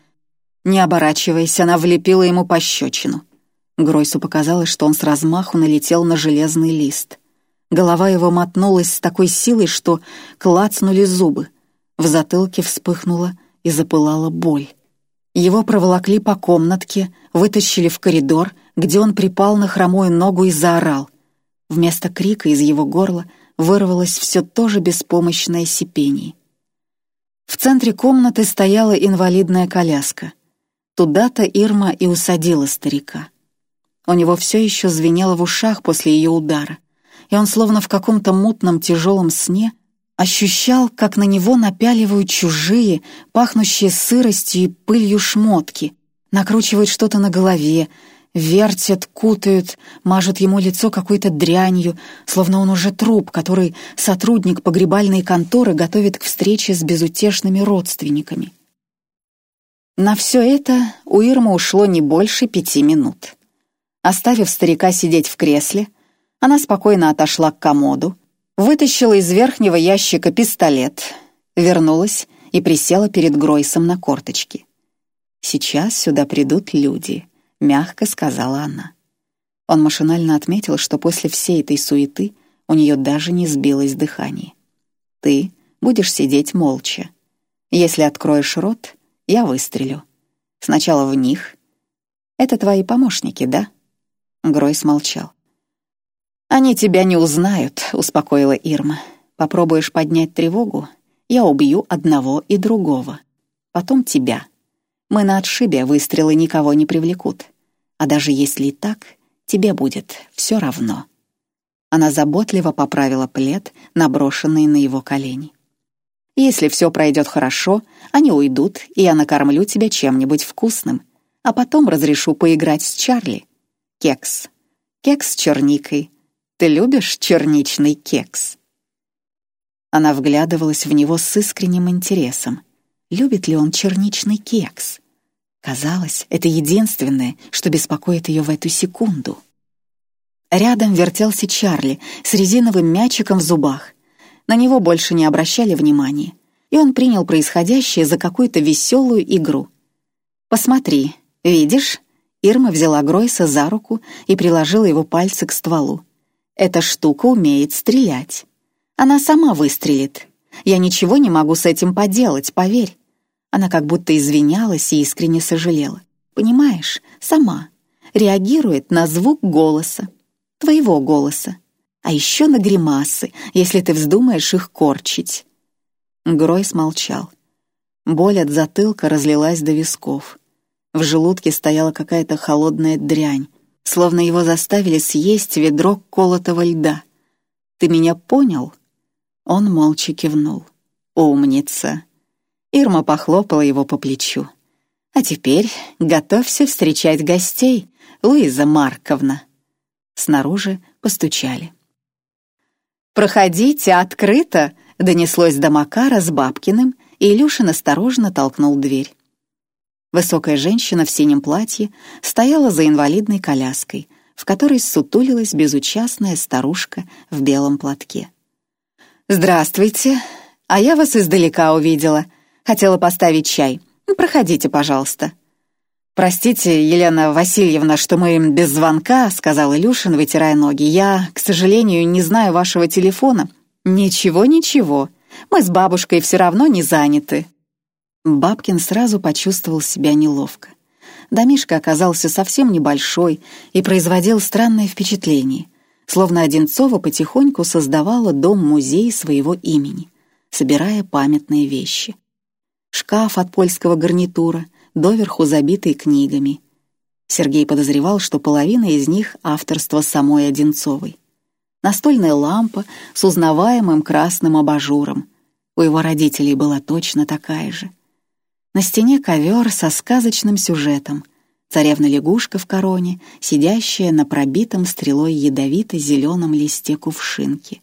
Не оборачиваясь, она влепила ему пощечину. Гройсу показалось, что он с размаху налетел на железный лист. Голова его мотнулась с такой силой, что клацнули зубы. В затылке вспыхнула и запылала боль. Его проволокли по комнатке, вытащили в коридор, где он припал на хромую ногу и заорал. Вместо крика из его горла вырвалось все то же беспомощное сипение. В центре комнаты стояла инвалидная коляска. Туда-то Ирма и усадила старика. У него все еще звенело в ушах после ее удара, и он словно в каком-то мутном тяжелом сне ощущал, как на него напяливают чужие, пахнущие сыростью и пылью шмотки, накручивают что-то на голове, вертят, кутают, мажут ему лицо какой-то дрянью, словно он уже труп, который сотрудник погребальной конторы готовит к встрече с безутешными родственниками. На все это у Ирмы ушло не больше пяти минут. Оставив старика сидеть в кресле, она спокойно отошла к комоду, вытащила из верхнего ящика пистолет, вернулась и присела перед Гройсом на корточки. «Сейчас сюда придут люди», — мягко сказала она. Он машинально отметил, что после всей этой суеты У нее даже не сбилось дыхание. «Ты будешь сидеть молча. Если откроешь рот, я выстрелю. Сначала в них. Это твои помощники, да?» Гройс молчал. «Они тебя не узнают», — успокоила Ирма. «Попробуешь поднять тревогу, я убью одного и другого. Потом тебя. Мы на отшибе, выстрелы никого не привлекут. А даже если и так, тебе будет все равно». Она заботливо поправила плед, наброшенный на его колени. «Если все пройдет хорошо, они уйдут, и я накормлю тебя чем-нибудь вкусным, а потом разрешу поиграть с Чарли. Кекс. Кекс с черникой. Ты любишь черничный кекс?» Она вглядывалась в него с искренним интересом. Любит ли он черничный кекс? Казалось, это единственное, что беспокоит ее в эту секунду. Рядом вертелся Чарли с резиновым мячиком в зубах. На него больше не обращали внимания, и он принял происходящее за какую-то веселую игру. «Посмотри, видишь?» Ирма взяла Гройса за руку и приложила его пальцы к стволу. «Эта штука умеет стрелять. Она сама выстрелит. Я ничего не могу с этим поделать, поверь». Она как будто извинялась и искренне сожалела. «Понимаешь, сама. Реагирует на звук голоса твоего голоса, а еще на гримасы, если ты вздумаешь их корчить». Грой смолчал. Боль от затылка разлилась до висков. В желудке стояла какая-то холодная дрянь, словно его заставили съесть ведро колотого льда. «Ты меня понял?» Он молча кивнул. «Умница!» Ирма похлопала его по плечу. «А теперь готовься встречать гостей, Луиза Марковна». Снаружи постучали. «Проходите открыто!» — донеслось до Макара с Бабкиным, и Илюшин осторожно толкнул дверь. Высокая женщина в синем платье стояла за инвалидной коляской, в которой сутулилась безучастная старушка в белом платке. «Здравствуйте! А я вас издалека увидела. Хотела поставить чай. Проходите, пожалуйста». «Простите, Елена Васильевна, что мы без звонка», — сказал Илюшин, вытирая ноги. «Я, к сожалению, не знаю вашего телефона». «Ничего, ничего. Мы с бабушкой все равно не заняты». Бабкин сразу почувствовал себя неловко. Домишка оказался совсем небольшой и производил странное впечатление, словно Одинцова потихоньку создавала дом-музей своего имени, собирая памятные вещи. Шкаф от польского гарнитура — доверху забитый книгами. Сергей подозревал, что половина из них — авторство самой Одинцовой. Настольная лампа с узнаваемым красным абажуром. У его родителей была точно такая же. На стене ковер со сказочным сюжетом. Царевна-лягушка в короне, сидящая на пробитом стрелой ядовито-зеленом листе кувшинки.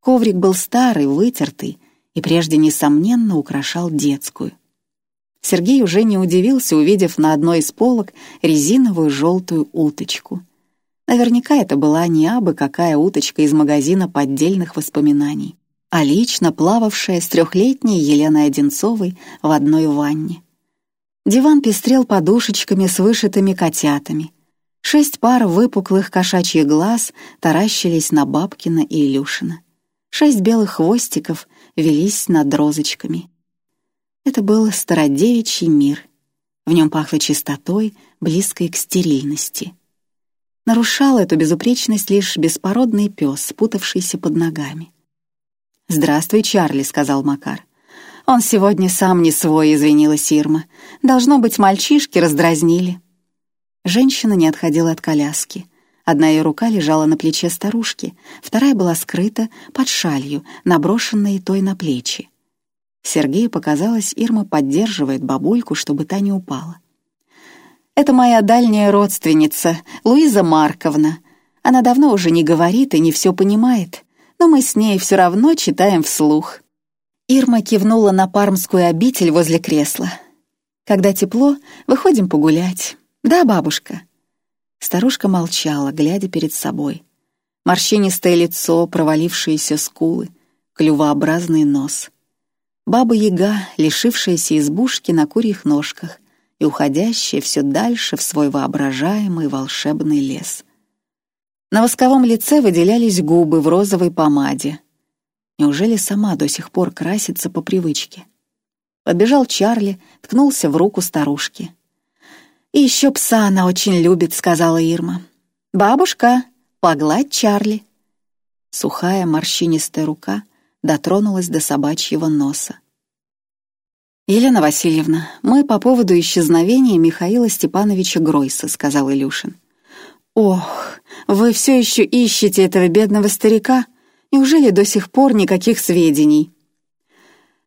Коврик был старый, вытертый и прежде, несомненно, украшал детскую — Сергей уже не удивился, увидев на одной из полок резиновую желтую уточку. Наверняка это была не абы какая уточка из магазина поддельных воспоминаний, а лично плававшая с трехлетней Еленой Одинцовой в одной ванне. Диван пестрел подушечками с вышитыми котятами. Шесть пар выпуклых кошачьих глаз таращились на Бабкина и Илюшина. Шесть белых хвостиков велись над розочками — это был стародевичий мир. В нем пахло чистотой, близкой к стерильности. Нарушал эту безупречность лишь беспородный пес, спутавшийся под ногами. «Здравствуй, Чарли», — сказал Макар. «Он сегодня сам не свой», — извинилась Ирма. «Должно быть, мальчишки раздразнили». Женщина не отходила от коляски. Одна ее рука лежала на плече старушки, вторая была скрыта под шалью, наброшенной той на плечи. Сергею показалось, Ирма поддерживает бабульку, чтобы та не упала. «Это моя дальняя родственница, Луиза Марковна. Она давно уже не говорит и не все понимает, но мы с ней все равно читаем вслух». Ирма кивнула на пармскую обитель возле кресла. «Когда тепло, выходим погулять. Да, бабушка?» Старушка молчала, глядя перед собой. Морщинистое лицо, провалившиеся скулы, клювообразный нос — Баба-яга, лишившаяся избушки на курьих ножках и уходящая все дальше в свой воображаемый волшебный лес. На восковом лице выделялись губы в розовой помаде. Неужели сама до сих пор красится по привычке? Подбежал Чарли, ткнулся в руку старушки. «И еще пса она очень любит», — сказала Ирма. «Бабушка, погладь Чарли». Сухая морщинистая рука дотронулась до собачьего носа. «Елена Васильевна, мы по поводу исчезновения Михаила Степановича Гройса», — сказал Илюшин. «Ох, вы все еще ищете этого бедного старика? Неужели до сих пор никаких сведений?»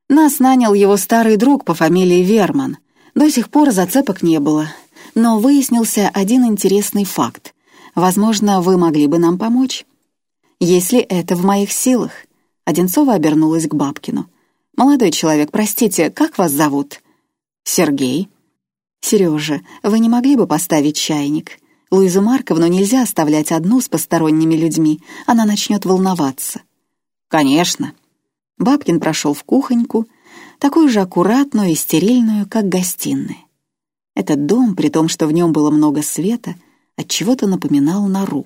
Нас нанял его старый друг по фамилии Верман. До сих пор зацепок не было. Но выяснился один интересный факт. Возможно, вы могли бы нам помочь. Если это в моих силах. Одинцова обернулась к Бабкину. «Молодой человек, простите, как вас зовут?» «Сергей». «Сережа, вы не могли бы поставить чайник? Луизу Марковну нельзя оставлять одну с посторонними людьми, она начнет волноваться. Конечно. Бабкин прошел в кухоньку, такую же аккуратную и стерильную, как гостиная. Этот дом, при том, что в нем было много света, от чего то напоминал нору.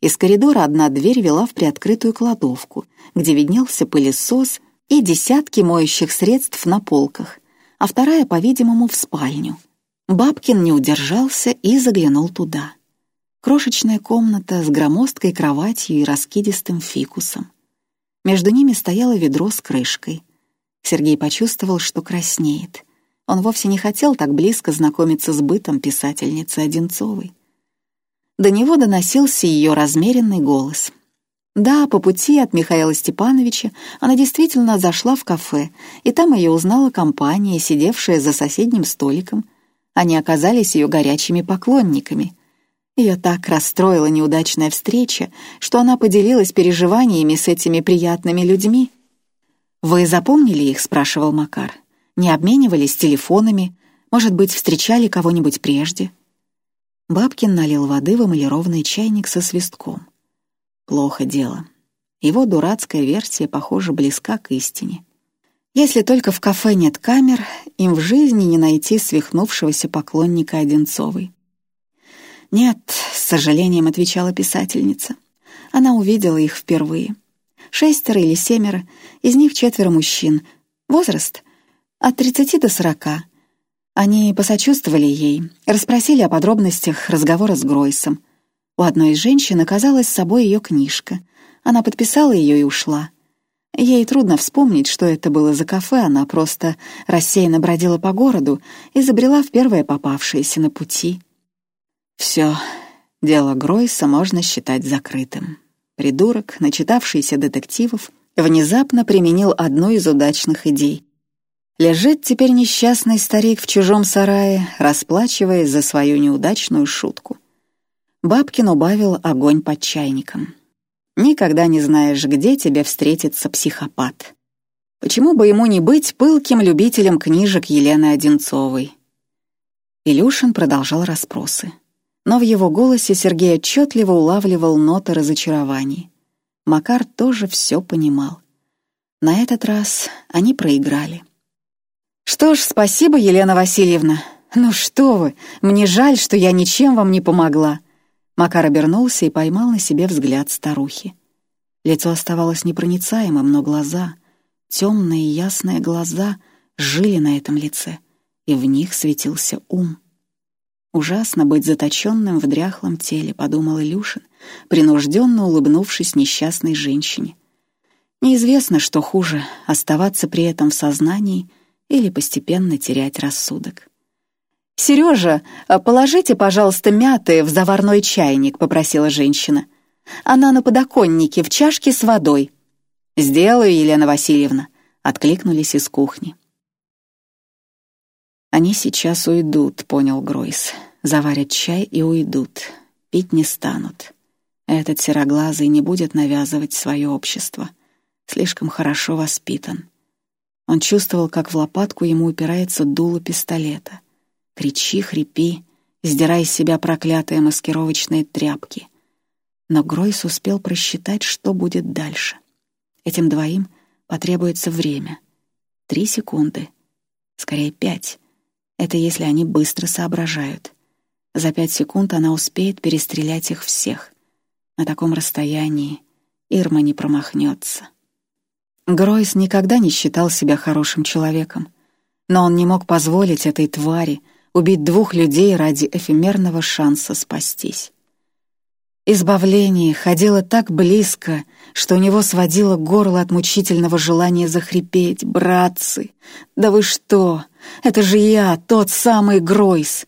Из коридора одна дверь вела в приоткрытую кладовку, где виднелся пылесос и десятки моющих средств на полках, а вторая, по-видимому, в спальню — Бабкин не удержался и заглянул туда. Крошечная комната с громоздкой кроватью и раскидистым фикусом. Между ними стояло ведро с крышкой. Сергей почувствовал, что краснеет. Он вовсе не хотел так близко знакомиться с бытом писательницы Одинцовой. До него доносился ее размеренный голос. Да, по пути от Михаила Степановича она действительно зашла в кафе, и там ее узнала компания, сидевшая за соседним столиком, они оказались ее горячими поклонниками. Ее так расстроила неудачная встреча, что она поделилась переживаниями с этими приятными людьми. «Вы запомнили их?» — спрашивал Макар. «Не обменивались телефонами? Может быть, встречали кого-нибудь прежде?» Бабкин налил воды в эмалированный чайник со свистком. Плохо дело. Его дурацкая версия, похоже, близка к истине. Если только в кафе нет камер, им в жизни не найти свихнувшегося поклонника Одинцовой. «Нет», — с сожалением отвечала писательница. Она увидела их впервые. Шестеро или семеро, из них четверо мужчин. Возраст — от тридцати до сорока. Они посочувствовали ей, расспросили о подробностях разговора с Гройсом. У одной из женщин оказалась с собой ее книжка. Она подписала ее и ушла — Ей трудно вспомнить, что это было за кафе, она просто рассеянно бродила по городу и забрела в первое попавшееся на пути. Все, дело Гройса можно считать закрытым. Придурок, начитавшийся детективов, внезапно применил одну из удачных идей. Лежит теперь несчастный старик в чужом сарае, расплачиваясь за свою неудачную шутку. Бабкин убавил огонь под чайником. Никогда не знаешь, где тебе встретится психопат. Почему бы ему не быть пылким любителем книжек Елены Одинцовой? Илюшин продолжал расспросы. Но в его голосе Сергей отчетливо улавливал ноты разочарований. Макар тоже все понимал. На этот раз они проиграли. «Что ж, спасибо, Елена Васильевна. Ну что вы, мне жаль, что я ничем вам не помогла. Макар обернулся и поймал на себе взгляд старухи. Лицо оставалось непроницаемым, но глаза, темные и ясные глаза, жили на этом лице, и в них светился ум. «Ужасно быть заточенным в дряхлом теле», — подумал Илюшин, принужденно улыбнувшись несчастной женщине. Неизвестно, что хуже — оставаться при этом в сознании или постепенно терять рассудок. «Сережа, а положите, пожалуйста, мяты в заварной чайник», — попросила женщина. «Она на подоконнике, в чашке с водой». «Сделаю, Елена Васильевна», — откликнулись из кухни. «Они сейчас уйдут», — понял Гройс. «Заварят чай и уйдут. Пить не станут. Этот сероглазый не будет навязывать свое общество. Слишком хорошо воспитан». Он чувствовал, как в лопатку ему упирается дуло пистолета — Кричи, хрипи, сдирай с себя проклятые маскировочные тряпки. Но Гройс успел просчитать, что будет дальше. Этим двоим потребуется время. Три секунды. Скорее, пять. Это если они быстро соображают. За пять секунд она успеет перестрелять их всех. На таком расстоянии Ирма не промахнется. Гройс никогда не считал себя хорошим человеком, но он не мог позволить этой твари убить двух людей ради эфемерного шанса спастись. Избавление ходило так близко, что у него сводило горло от мучительного желания захрипеть. «Братцы, да вы что? Это же я, тот самый Гройс!»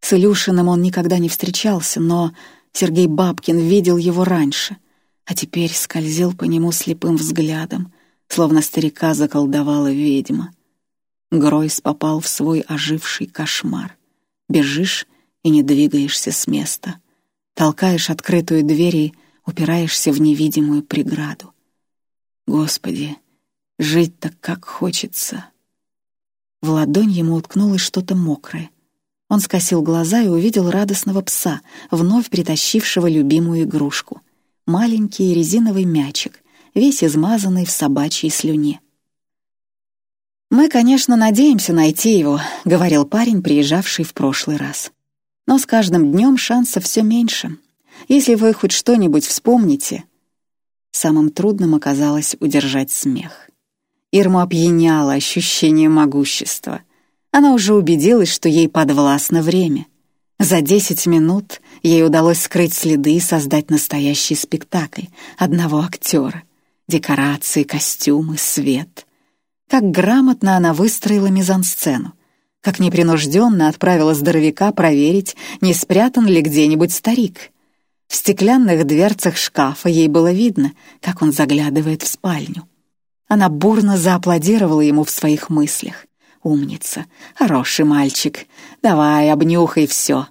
С Илюшиным он никогда не встречался, но Сергей Бабкин видел его раньше, а теперь скользил по нему слепым взглядом, словно старика заколдовала ведьма. Гройс попал в свой оживший кошмар. Бежишь и не двигаешься с места. Толкаешь открытую дверь и упираешься в невидимую преграду. Господи, жить так как хочется. В ладонь ему уткнулось что-то мокрое. Он скосил глаза и увидел радостного пса, вновь притащившего любимую игрушку. Маленький резиновый мячик, весь измазанный в собачьей слюне. «Мы, конечно, надеемся найти его», — говорил парень, приезжавший в прошлый раз. «Но с каждым днем шансов все меньше. Если вы хоть что-нибудь вспомните...» Самым трудным оказалось удержать смех. Ирму опьяняло ощущение могущества. Она уже убедилась, что ей подвластно время. За десять минут ей удалось скрыть следы и создать настоящий спектакль одного актера. Декорации, костюмы, свет. Как грамотно она выстроила мизансцену. Как непринужденно отправила здоровяка проверить, не спрятан ли где-нибудь старик. В стеклянных дверцах шкафа ей было видно, как он заглядывает в спальню. Она бурно зааплодировала ему в своих мыслях. «Умница, хороший мальчик, давай, обнюхай все.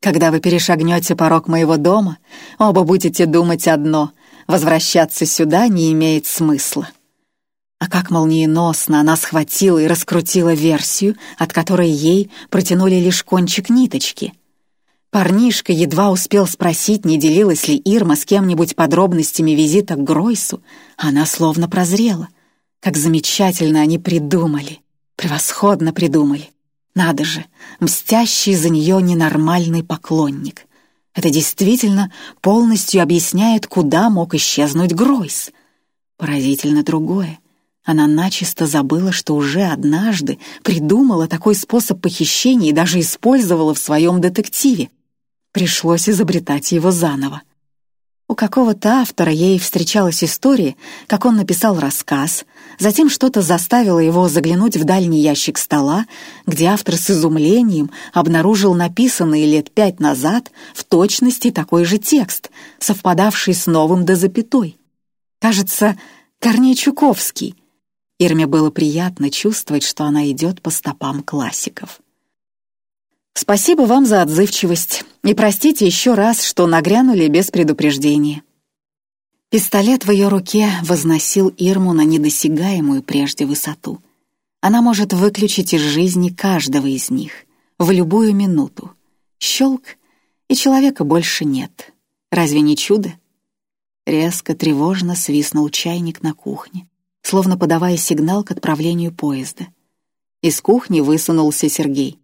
Когда вы перешагнете порог моего дома, оба будете думать одно — возвращаться сюда не имеет смысла». А как молниеносно она схватила и раскрутила версию, от которой ей протянули лишь кончик ниточки. Парнишка едва успел спросить, не делилась ли Ирма с кем-нибудь подробностями визита к Гройсу, она словно прозрела. Как замечательно они придумали. Превосходно придумали. Надо же, мстящий за нее ненормальный поклонник. Это действительно полностью объясняет, куда мог исчезнуть Гройс. Поразительно другое — она начисто забыла, что уже однажды придумала такой способ похищения и даже использовала в своем детективе. Пришлось изобретать его заново. У какого-то автора ей встречалась история, как он написал рассказ, затем что-то заставило его заглянуть в дальний ящик стола, где автор с изумлением обнаружил написанный лет пять назад в точности такой же текст, совпадавший с новым до запятой. Кажется, Корней Чуковский, Ирме было приятно чувствовать, что она идет по стопам классиков. «Спасибо вам за отзывчивость, и простите еще раз, что нагрянули без предупреждения». Пистолет в ее руке возносил Ирму на недосягаемую прежде высоту. Она может выключить из жизни каждого из них в любую минуту. Щелк, и человека больше нет. Разве не чудо? Резко, тревожно свистнул чайник на кухне словно подавая сигнал к отправлению поезда. Из кухни высунулся Сергей.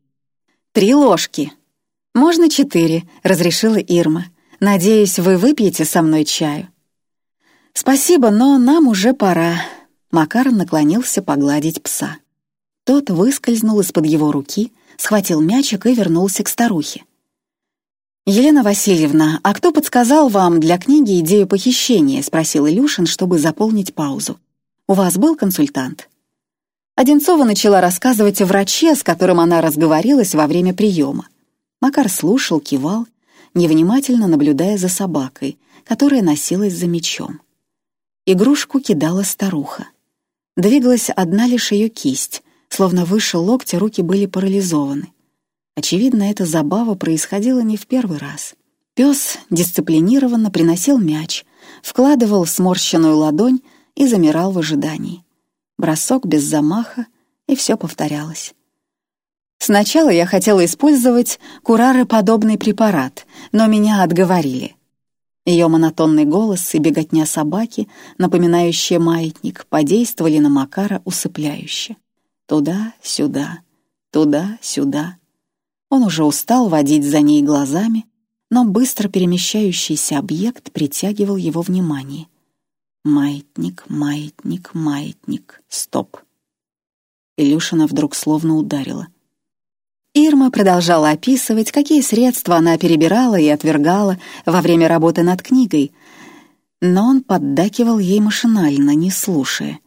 «Три ложки!» «Можно четыре», — разрешила Ирма. «Надеюсь, вы выпьете со мной чаю». «Спасибо, но нам уже пора». Макар наклонился погладить пса. Тот выскользнул из-под его руки, схватил мячик и вернулся к старухе. «Елена Васильевна, а кто подсказал вам для книги идею похищения?» — спросил Илюшин, чтобы заполнить паузу. У вас был консультант?» Одинцова начала рассказывать о враче, с которым она разговорилась во время приема. Макар слушал, кивал, невнимательно наблюдая за собакой, которая носилась за мечом. Игрушку кидала старуха. Двигалась одна лишь ее кисть, словно выше локтя руки были парализованы. Очевидно, эта забава происходила не в первый раз. Пес дисциплинированно приносил мяч, вкладывал в сморщенную ладонь и замирал в ожидании. Бросок без замаха, и все повторялось. Сначала я хотела использовать курары-подобный препарат, но меня отговорили. Ее монотонный голос и беготня собаки, напоминающие маятник, подействовали на Макара усыпляюще. Туда-сюда, туда-сюда. Он уже устал водить за ней глазами, но быстро перемещающийся объект притягивал его внимание. Маятник, маятник, маятник. Стоп. Илюшина вдруг словно ударила. Ирма продолжала описывать, какие средства она перебирала и отвергала во время работы над книгой, но он поддакивал ей машинально, не слушая.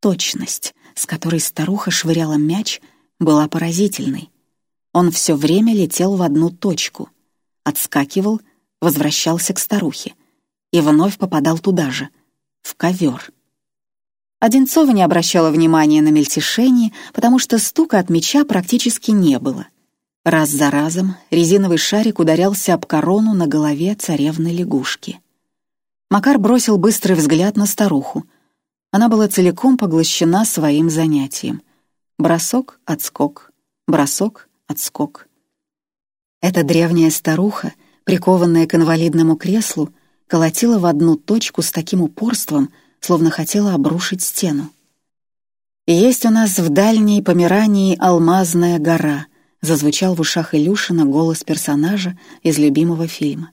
Точность, с которой старуха швыряла мяч, была поразительной. Он все время летел в одну точку, отскакивал, возвращался к старухе и вновь попадал туда же, в ковер. Одинцова не обращала внимания на мельтешение, потому что стука от меча практически не было. Раз за разом резиновый шарик ударялся об корону на голове царевны лягушки. Макар бросил быстрый взгляд на старуху. Она была целиком поглощена своим занятием. Бросок, отскок, бросок, отскок. Эта древняя старуха, прикованная к инвалидному креслу, колотила в одну точку с таким упорством, словно хотела обрушить стену. «Есть у нас в дальней Померании алмазная гора», зазвучал в ушах Илюшина голос персонажа из любимого фильма.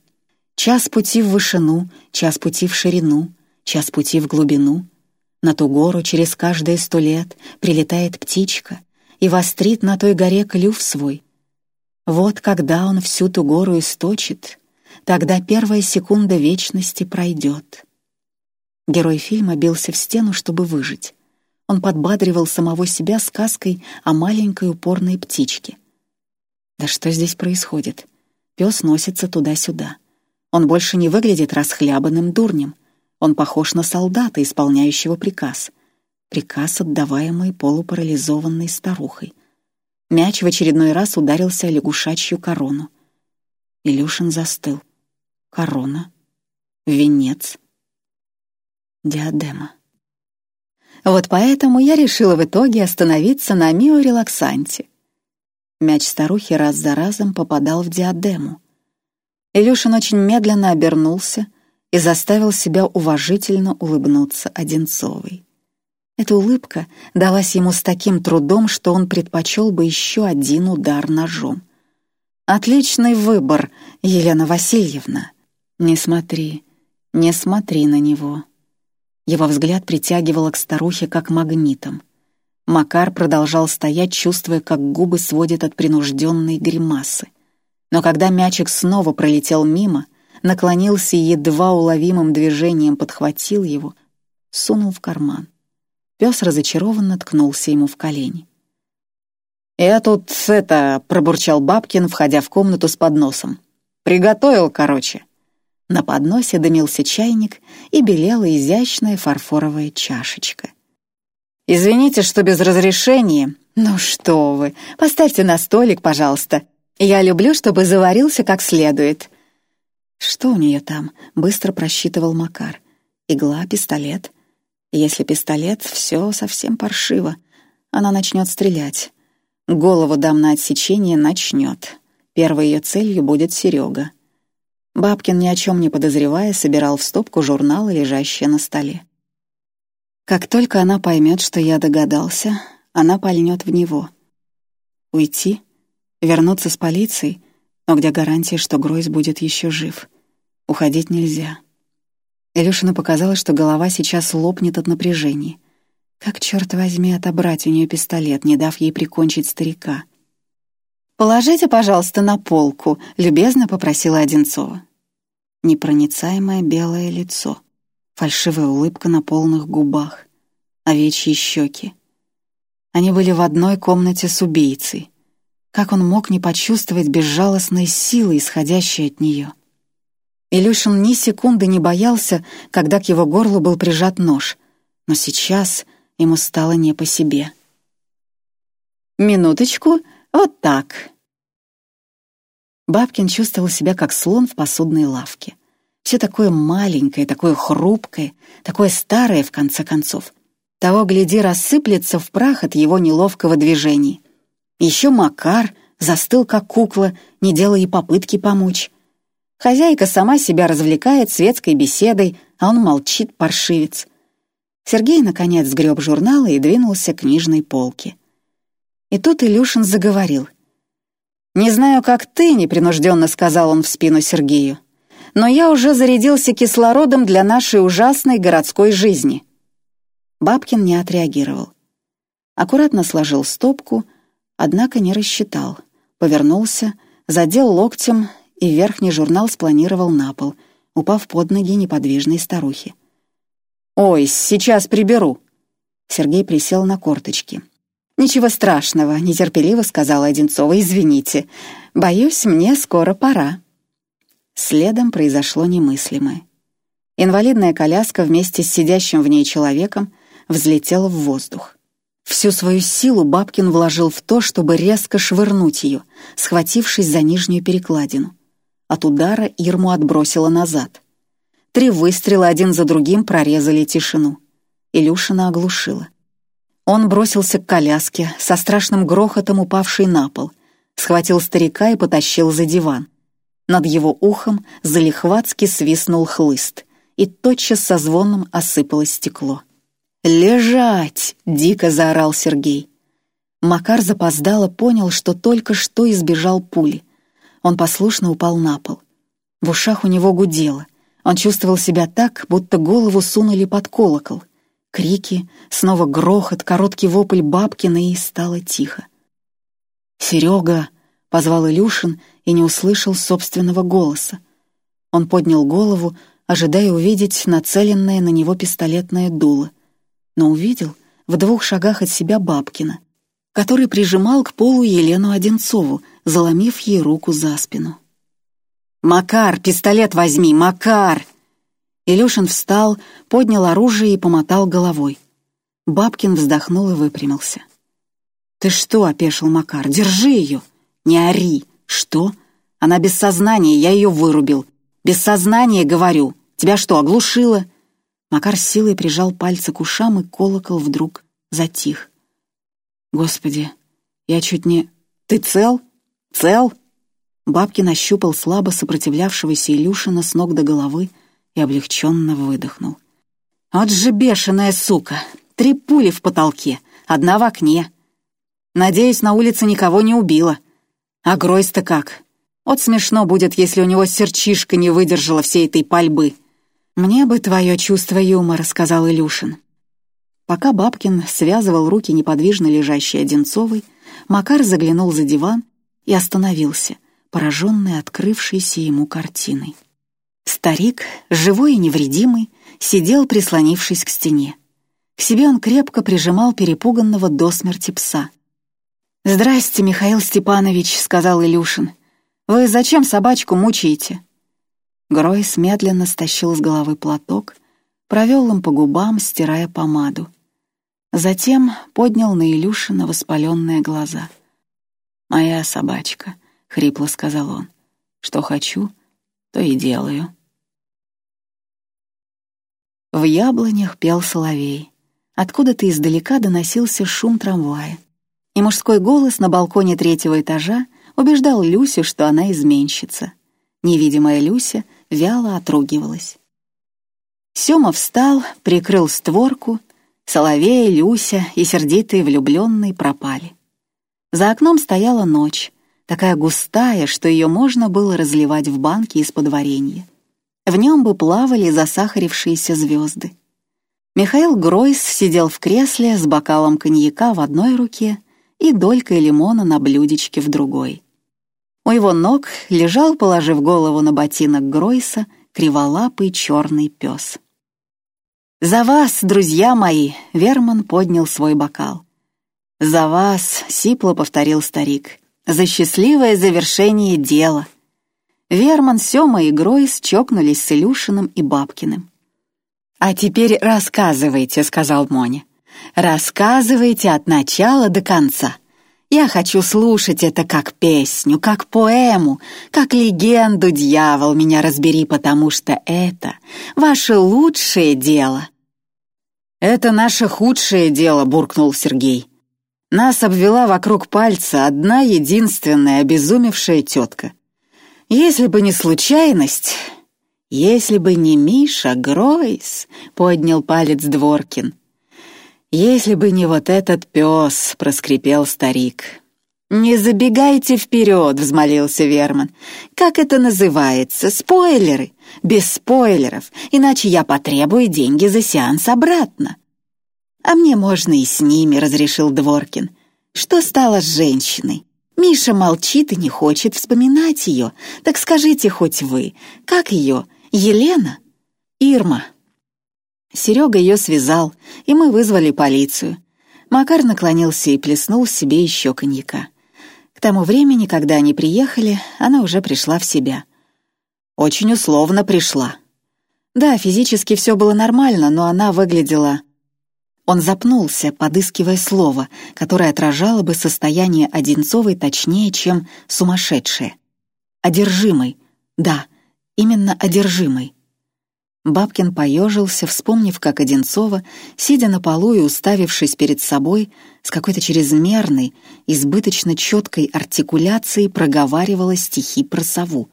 «Час пути в вышину, час пути в ширину, час пути в глубину. На ту гору через каждые сто лет прилетает птичка и вострит на той горе клюв свой. Вот когда он всю ту гору источит, тогда первая секунда вечности пройдет. Герой фильма бился в стену, чтобы выжить. Он подбадривал самого себя сказкой о маленькой упорной птичке. Да что здесь происходит? Пес носится туда-сюда. Он больше не выглядит расхлябанным дурнем. Он похож на солдата, исполняющего приказ. Приказ, отдаваемый полупарализованной старухой. Мяч в очередной раз ударился о лягушачью корону. Илюшин застыл. Корона. Венец диадема. Вот поэтому я решила в итоге остановиться на миорелаксанте. Мяч старухи раз за разом попадал в диадему. Илюшин очень медленно обернулся и заставил себя уважительно улыбнуться Одинцовой. Эта улыбка далась ему с таким трудом, что он предпочел бы еще один удар ножом. «Отличный выбор, Елена Васильевна. Не смотри, не смотри на него», его взгляд притягивало к старухе как магнитом. Макар продолжал стоять, чувствуя, как губы сводят от принужденной гримасы. Но когда мячик снова пролетел мимо, наклонился и едва уловимым движением подхватил его, сунул в карман. Пес разочарованно ткнулся ему в колени. «Я тут это...» — пробурчал Бабкин, входя в комнату с подносом. «Приготовил, короче». На подносе дымился чайник и белела изящная фарфоровая чашечка. «Извините, что без разрешения. Ну что вы, поставьте на столик, пожалуйста. Я люблю, чтобы заварился как следует». «Что у нее там?» — быстро просчитывал Макар. «Игла, пистолет. Если пистолет, все совсем паршиво. Она начнет стрелять. Голову дам на отсечение начнет. Первой ее целью будет Серега. Бабкин, ни о чем не подозревая, собирал в стопку журналы, лежащие на столе. Как только она поймет, что я догадался, она пальнет в него. Уйти? Вернуться с полицией? Но где гарантия, что Гройс будет еще жив? Уходить нельзя. Илюшину показалось, что голова сейчас лопнет от напряжения. Как, черт возьми, отобрать у нее пистолет, не дав ей прикончить старика? «Положите, пожалуйста, на полку», — любезно попросила Одинцова непроницаемое белое лицо, фальшивая улыбка на полных губах, овечьи щеки. Они были в одной комнате с убийцей. Как он мог не почувствовать безжалостной силы, исходящей от нее? Илюшин ни секунды не боялся, когда к его горлу был прижат нож, но сейчас ему стало не по себе. «Минуточку, вот так», Бабкин чувствовал себя как слон в посудной лавке. Все такое маленькое, такое хрупкое, такое старое, в конце концов. Того, гляди, рассыплется в прах от его неловкого движения. Еще Макар застыл, как кукла, не делая и попытки помочь. Хозяйка сама себя развлекает светской беседой, а он молчит, паршивец. Сергей, наконец, сгреб журналы и двинулся к книжной полке. И тут Илюшин заговорил — «Не знаю, как ты», — непринужденно сказал он в спину Сергею, «но я уже зарядился кислородом для нашей ужасной городской жизни». Бабкин не отреагировал. Аккуратно сложил стопку, однако не рассчитал. Повернулся, задел локтем и верхний журнал спланировал на пол, упав под ноги неподвижной старухи. «Ой, сейчас приберу!» Сергей присел на корточки. «Ничего страшного», — нетерпеливо сказала Одинцова. «Извините. Боюсь, мне скоро пора». Следом произошло немыслимое. Инвалидная коляска вместе с сидящим в ней человеком взлетела в воздух. Всю свою силу Бабкин вложил в то, чтобы резко швырнуть ее, схватившись за нижнюю перекладину. От удара Ирму отбросило назад. Три выстрела один за другим прорезали тишину. Илюшина оглушила. Он бросился к коляске, со страшным грохотом упавшей на пол, схватил старика и потащил за диван. Над его ухом залихватски свистнул хлыст, и тотчас со звоном осыпалось стекло. «Лежать!» — дико заорал Сергей. Макар запоздало понял, что только что избежал пули. Он послушно упал на пол. В ушах у него гудело. Он чувствовал себя так, будто голову сунули под колокол — Крики, снова грохот, короткий вопль Бабкина, и стало тихо. «Серега!» — позвал Илюшин и не услышал собственного голоса. Он поднял голову, ожидая увидеть нацеленное на него пистолетное дуло, но увидел в двух шагах от себя Бабкина, который прижимал к полу Елену Одинцову, заломив ей руку за спину. «Макар, пистолет возьми, Макар!» Илюшин встал, поднял оружие и помотал головой. Бабкин вздохнул и выпрямился. «Ты что?» — опешил Макар. «Держи ее!» «Не ори!» «Что?» «Она без сознания, я ее вырубил!» «Без сознания, говорю! Тебя что, оглушило?» Макар силой прижал пальцы к ушам, и колокол вдруг затих. «Господи, я чуть не...» «Ты цел? Цел?» Бабкин ощупал слабо сопротивлявшегося Илюшина с ног до головы, и облегченно выдохнул. «Вот же бешеная сука! Три пули в потолке, одна в окне. Надеюсь, на улице никого не убила. А Гройс-то как? Вот смешно будет, если у него серчишка не выдержала всей этой пальбы». «Мне бы твое чувство юмора», — сказал Илюшин. Пока Бабкин связывал руки неподвижно лежащей Одинцовой, Макар заглянул за диван и остановился, пораженный открывшейся ему картиной. Старик, живой и невредимый, сидел, прислонившись к стене. К себе он крепко прижимал перепуганного до смерти пса. «Здрасте, Михаил Степанович», — сказал Илюшин. «Вы зачем собачку мучаете?» Гройс медленно стащил с головы платок, провел им по губам, стирая помаду. Затем поднял на Илюшина воспаленные глаза. «Моя собачка», — хрипло сказал он. «Что хочу, то и делаю». В яблонях пел соловей. Откуда-то издалека доносился шум трамвая. И мужской голос на балконе третьего этажа убеждал Люсю, что она изменщица. Невидимая Люся вяло отругивалась. Сёма встал, прикрыл створку, Соловей, Люся и сердитые влюбленные пропали. За окном стояла ночь, такая густая, что ее можно было разливать в банки из-под варенья. В нем бы плавали засахарившиеся звезды. Михаил Гройс сидел в кресле с бокалом коньяка в одной руке и долькой лимона на блюдечке в другой. У его ног лежал, положив голову на ботинок Гройса, криволапый черный пес. «За вас, друзья мои!» — Верман поднял свой бокал. «За вас!» — сипло повторил старик. «За счастливое завершение дела!» Верман, Сёма и Гройс чокнулись с Илюшиным и Бабкиным. «А теперь рассказывайте», — сказал Моня. «Рассказывайте от начала до конца. Я хочу слушать это как песню, как поэму, как легенду, дьявол, меня разбери, потому что это ваше лучшее дело». «Это наше худшее дело», — буркнул Сергей. Нас обвела вокруг пальца одна единственная обезумевшая тетка. Если бы не случайность, если бы не Миша Гройс, поднял палец Дворкин. Если бы не вот этот пес, проскрипел старик. «Не забегайте вперед», — взмолился Верман. «Как это называется? Спойлеры? Без спойлеров, иначе я потребую деньги за сеанс обратно». «А мне можно и с ними», — разрешил Дворкин. «Что стало с женщиной? Миша молчит и не хочет вспоминать ее. Так скажите хоть вы, как ее? Елена?» «Ирма». Серега ее связал, и мы вызвали полицию. Макар наклонился и плеснул себе еще коньяка. К тому времени, когда они приехали, она уже пришла в себя. Очень условно пришла. Да, физически все было нормально, но она выглядела... Он запнулся, подыскивая слово, которое отражало бы состояние Одинцовой точнее, чем сумасшедшее. Одержимой. Да, именно одержимой. Бабкин поежился, вспомнив, как Одинцова, сидя на полу и уставившись перед собой, с какой-то чрезмерной, избыточно четкой артикуляцией проговаривала стихи про сову,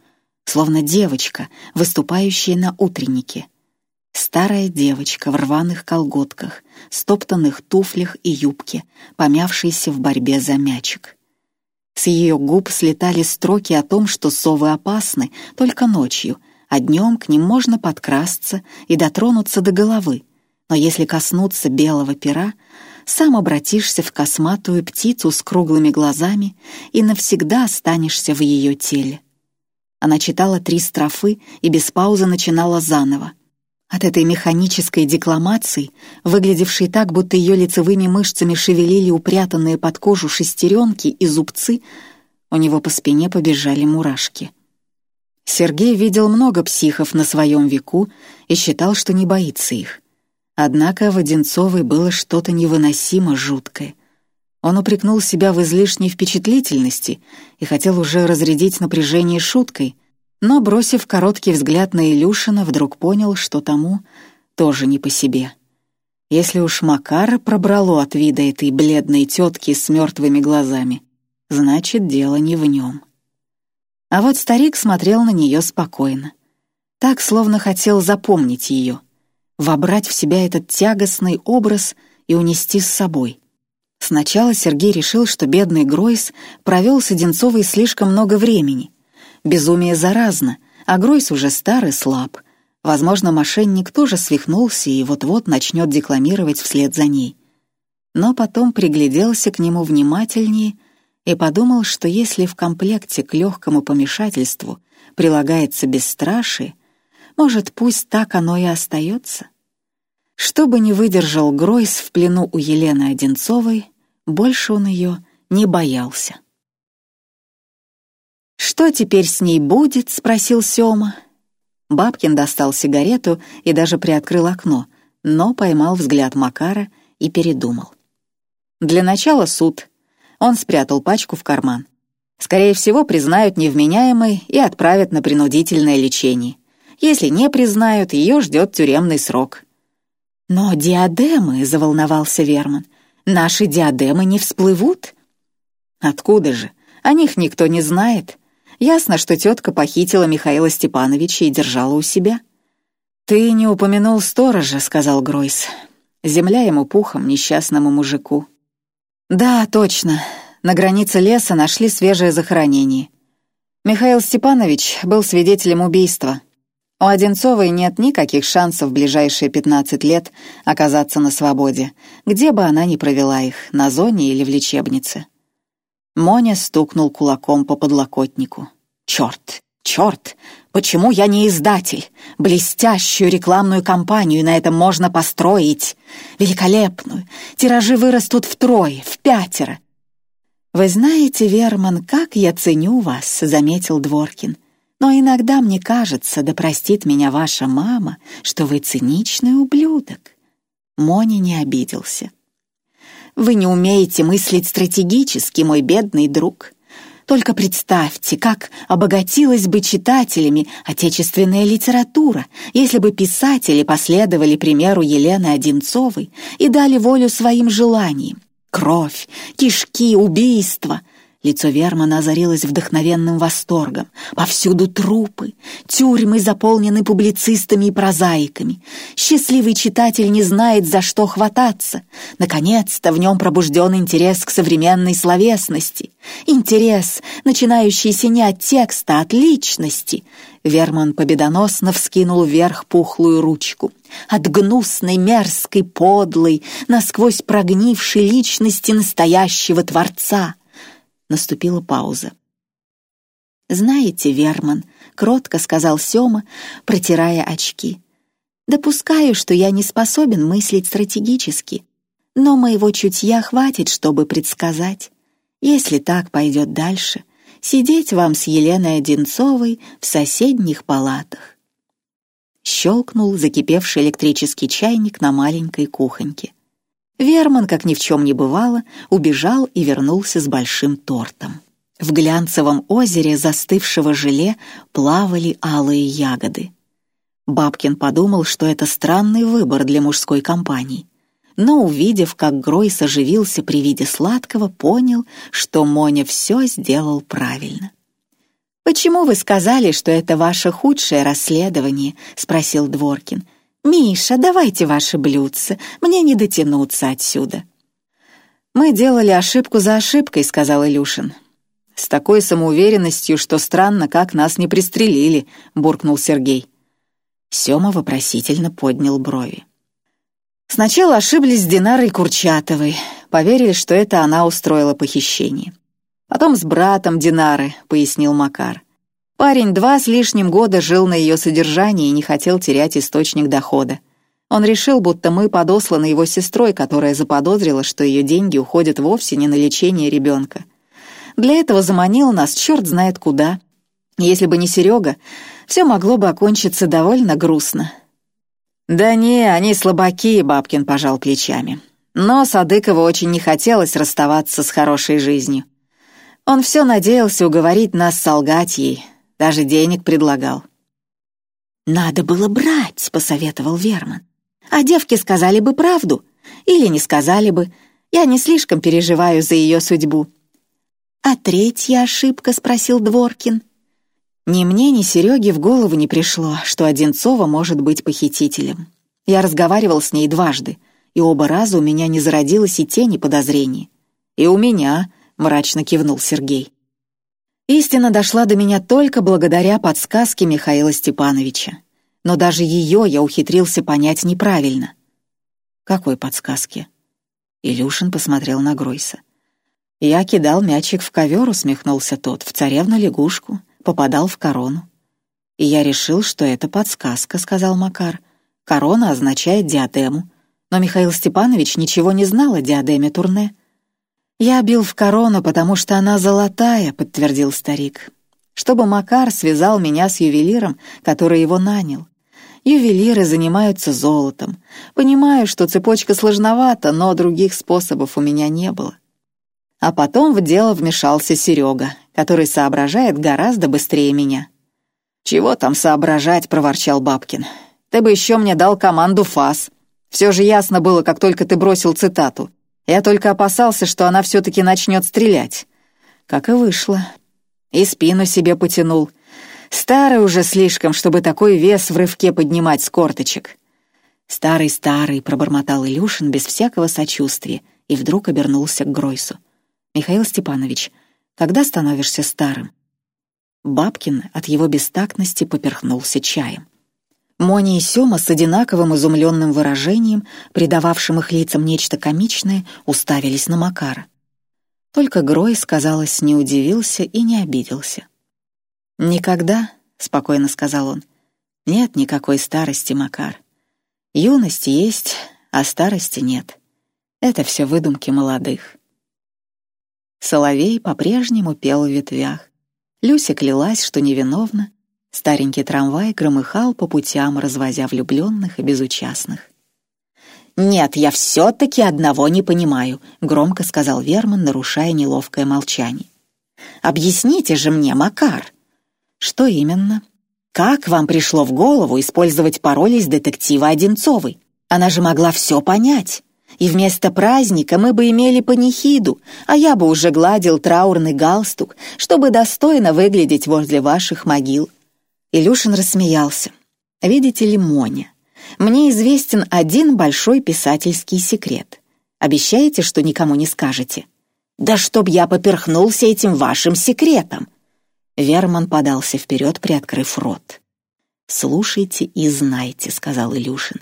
словно девочка, выступающая на утреннике. Старая девочка в рваных колготках, стоптанных туфлях и юбке, помявшаяся в борьбе за мячик. С ее губ слетали строки о том, что совы опасны только ночью — а днем к ним можно подкрасться и дотронуться до головы, но если коснуться белого пера, сам обратишься в косматую птицу с круглыми глазами и навсегда останешься в ее теле. Она читала три строфы и без паузы начинала заново. От этой механической декламации, выглядевшей так, будто ее лицевыми мышцами шевелили упрятанные под кожу шестеренки и зубцы, у него по спине побежали мурашки — Сергей видел много психов на своем веку и считал, что не боится их. Однако в Одинцовой было что-то невыносимо жуткое. Он упрекнул себя в излишней впечатлительности и хотел уже разрядить напряжение шуткой, но, бросив короткий взгляд на Илюшина, вдруг понял, что тому тоже не по себе. Если уж Макара пробрало от вида этой бледной тетки с мертвыми глазами, значит, дело не в нем. А вот старик смотрел на нее спокойно. Так, словно хотел запомнить ее, вобрать в себя этот тягостный образ и унести с собой. Сначала Сергей решил, что бедный Гройс провел с Одинцовой слишком много времени. Безумие заразно, а Гройс уже стар и слаб. Возможно, мошенник тоже свихнулся и вот-вот начнет декламировать вслед за ней. Но потом пригляделся к нему внимательнее и подумал, что если в комплекте к легкому помешательству прилагается бесстрашие, может, пусть так оно и остается. Что бы ни выдержал Гройс в плену у Елены Одинцовой, больше он ее не боялся. «Что теперь с ней будет?» — спросил Сёма. Бабкин достал сигарету и даже приоткрыл окно, но поймал взгляд Макара и передумал. «Для начала суд», он спрятал пачку в карман. Скорее всего, признают невменяемой и отправят на принудительное лечение. Если не признают, ее ждет тюремный срок. «Но диадемы», — заволновался Верман, — «наши диадемы не всплывут?» «Откуда же? О них никто не знает. Ясно, что тетка похитила Михаила Степановича и держала у себя». «Ты не упомянул сторожа», — сказал Гройс. «Земля ему пухом, несчастному мужику». Да, точно. На границе леса нашли свежее захоронение. Михаил Степанович был свидетелем убийства. У Одинцовой нет никаких шансов в ближайшие 15 лет оказаться на свободе, где бы она ни провела их, на зоне или в лечебнице. Моня стукнул кулаком по подлокотнику. «Черт! Черт! Почему я не издатель? Блестящую рекламную кампанию на этом можно построить. Великолепную. Тиражи вырастут втрое, в пятеро. «Вы знаете, Верман, как я ценю вас», — заметил Дворкин. «Но иногда мне кажется, да простит меня ваша мама, что вы циничный ублюдок». Мони не обиделся. «Вы не умеете мыслить стратегически, мой бедный друг. Только представьте, как обогатилась бы читателями отечественная литература, если бы писатели последовали примеру Елены Одинцовой и дали волю своим желаниям. Кровь, кишки, убийства. Лицо Вермана озарилось вдохновенным восторгом. Повсюду трупы, тюрьмы заполнены публицистами и прозаиками. Счастливый читатель не знает, за что хвататься. Наконец-то в нем пробужден интерес к современной словесности. Интерес, начинающийся не от текста, а от личности. Верман победоносно вскинул вверх пухлую ручку. От гнусной, мерзкой, подлой, насквозь прогнившей личности настоящего Творца — Наступила пауза. «Знаете, Верман», — кротко сказал Сёма, протирая очки, «допускаю, что я не способен мыслить стратегически, но моего чутья хватит, чтобы предсказать. Если так пойдет дальше, сидеть вам с Еленой Одинцовой в соседних палатах». Щелкнул закипевший электрический чайник на маленькой кухоньке. Верман, как ни в чем не бывало, убежал и вернулся с большим тортом. В глянцевом озере застывшего желе плавали алые ягоды. Бабкин подумал, что это странный выбор для мужской компании. Но, увидев, как Гройс оживился при виде сладкого, понял, что Моня все сделал правильно. «Почему вы сказали, что это ваше худшее расследование?» — спросил Дворкин. «Миша, давайте ваши блюдца, мне не дотянуться отсюда». «Мы делали ошибку за ошибкой», — сказал Илюшин. «С такой самоуверенностью, что странно, как нас не пристрелили», — буркнул Сергей. Сёма вопросительно поднял брови. Сначала ошиблись с Динарой Курчатовой, поверили, что это она устроила похищение. Потом с братом Динары, пояснил Макар. Парень два с лишним года жил на ее содержании и не хотел терять источник дохода. Он решил, будто мы подосланы его сестрой, которая заподозрила, что ее деньги уходят вовсе не на лечение ребенка. Для этого заманил нас черт знает куда. Если бы не Серега, все могло бы окончиться довольно грустно. «Да не, они слабаки», — Бабкин пожал плечами. Но Садыкову очень не хотелось расставаться с хорошей жизнью. Он все надеялся уговорить нас солгать ей, даже денег предлагал. «Надо было брать», — посоветовал Верман. «А девки сказали бы правду. Или не сказали бы. Я не слишком переживаю за ее судьбу». «А третья ошибка?» — спросил Дворкин. Ни мне, ни Сереге в голову не пришло, что Одинцова может быть похитителем. Я разговаривал с ней дважды, и оба раза у меня не зародилось и тени подозрений. «И у меня», — мрачно кивнул Сергей. Истина дошла до меня только благодаря подсказке Михаила Степановича. Но даже ее я ухитрился понять неправильно. «Какой подсказки?» Илюшин посмотрел на Гройса. «Я кидал мячик в ковер», — усмехнулся тот, — «в царевну-лягушку, попадал в корону». «И я решил, что это подсказка», — сказал Макар. «Корона означает диадему». Но Михаил Степанович ничего не знал о диадеме Турне. «Я бил в корону, потому что она золотая», — подтвердил старик. «Чтобы Макар связал меня с ювелиром, который его нанял. Ювелиры занимаются золотом. Понимаю, что цепочка сложновата, но других способов у меня не было». А потом в дело вмешался Серега, который соображает гораздо быстрее меня. «Чего там соображать?» — проворчал Бабкин. «Ты бы еще мне дал команду ФАС. Все же ясно было, как только ты бросил цитату. Я только опасался, что она все-таки начнет стрелять. Как и вышло. И спину себе потянул. Старый уже слишком, чтобы такой вес в рывке поднимать с корточек. «Старый-старый», — пробормотал Илюшин без всякого сочувствия и вдруг обернулся к Гройсу. «Михаил Степанович, когда становишься старым?» Бабкин от его бестактности поперхнулся чаем. Мони и Сёма с одинаковым изумленным выражением, придававшим их лицам нечто комичное, уставились на Макара. Только Грой, казалось, не удивился и не обиделся. «Никогда», — спокойно сказал он, — «нет никакой старости, Макар. Юность есть, а старости нет. Это все выдумки молодых». Соловей по-прежнему пел в ветвях. Люся клялась, что невиновна, Старенький трамвай громыхал по путям, развозя влюбленных и безучастных. «Нет, я все-таки одного не понимаю», — громко сказал Верман, нарушая неловкое молчание. «Объясните же мне, Макар». «Что именно?» «Как вам пришло в голову использовать пароль из детектива Одинцовой? Она же могла все понять. и вместо праздника мы бы имели панихиду, а я бы уже гладил траурный галстук, чтобы достойно выглядеть возле ваших могил». Илюшин рассмеялся. «Видите ли, Моня, мне известен один большой писательский секрет. Обещаете, что никому не скажете?» «Да чтоб я поперхнулся этим вашим секретом!» Верман подался вперед, приоткрыв рот. «Слушайте и знайте», — сказал Илюшин.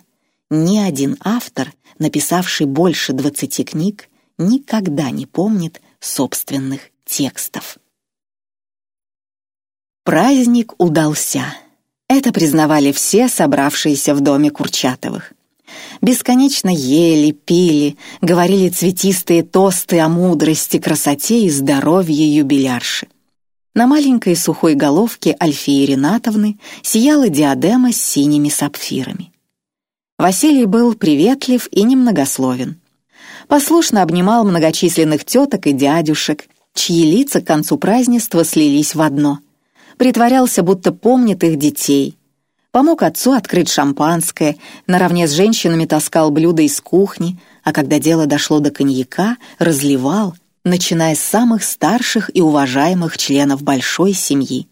«Ни один автор, написавший больше двадцати книг, никогда не помнит собственных текстов». Праздник удался. Это признавали все собравшиеся в доме Курчатовых. Бесконечно ели, пили, говорили цветистые тосты о мудрости, красоте и здоровье юбилярши. На маленькой сухой головке Альфии Ринатовны сияла диадема с синими сапфирами. Василий был приветлив и немногословен. Послушно обнимал многочисленных теток и дядюшек, чьи лица к концу празднества слились в одно. Притворялся, будто помнит их детей — помог отцу открыть шампанское, наравне с женщинами таскал блюда из кухни, а когда дело дошло до коньяка, разливал, начиная с самых старших и уважаемых членов большой семьи.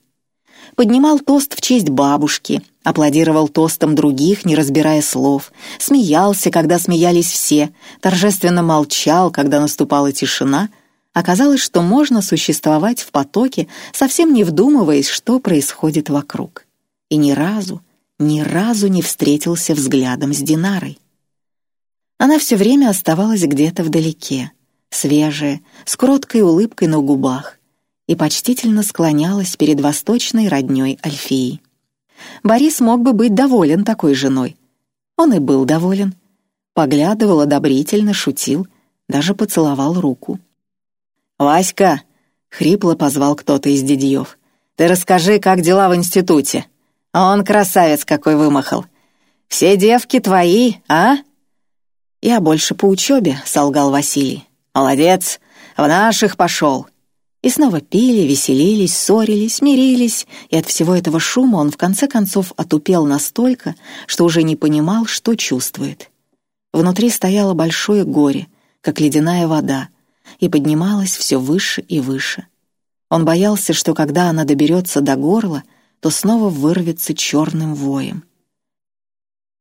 Поднимал тост в честь бабушки, аплодировал тостом других, не разбирая слов, смеялся, когда смеялись все, торжественно молчал, когда наступала тишина. Оказалось, что можно существовать в потоке, совсем не вдумываясь, что происходит вокруг. И ни разу, ни разу не встретился взглядом с Динарой. Она все время оставалась где-то вдалеке, свежая, с кроткой улыбкой на губах, и почтительно склонялась перед восточной роднёй Альфии. Борис мог бы быть доволен такой женой. Он и был доволен. Поглядывал одобрительно, шутил, даже поцеловал руку. «Васька!» — хрипло позвал кто-то из дядьев. «Ты расскажи, как дела в институте?» Он красавец какой вымахал. Все девки твои, а?» «Я больше по учебе», — солгал Василий. «Молодец, в наших пошел». И снова пили, веселились, ссорились, мирились, и от всего этого шума он в конце концов отупел настолько, что уже не понимал, что чувствует. Внутри стояло большое горе, как ледяная вода, и поднималась все выше и выше. Он боялся, что когда она доберется до горла — то снова вырвется черным воем.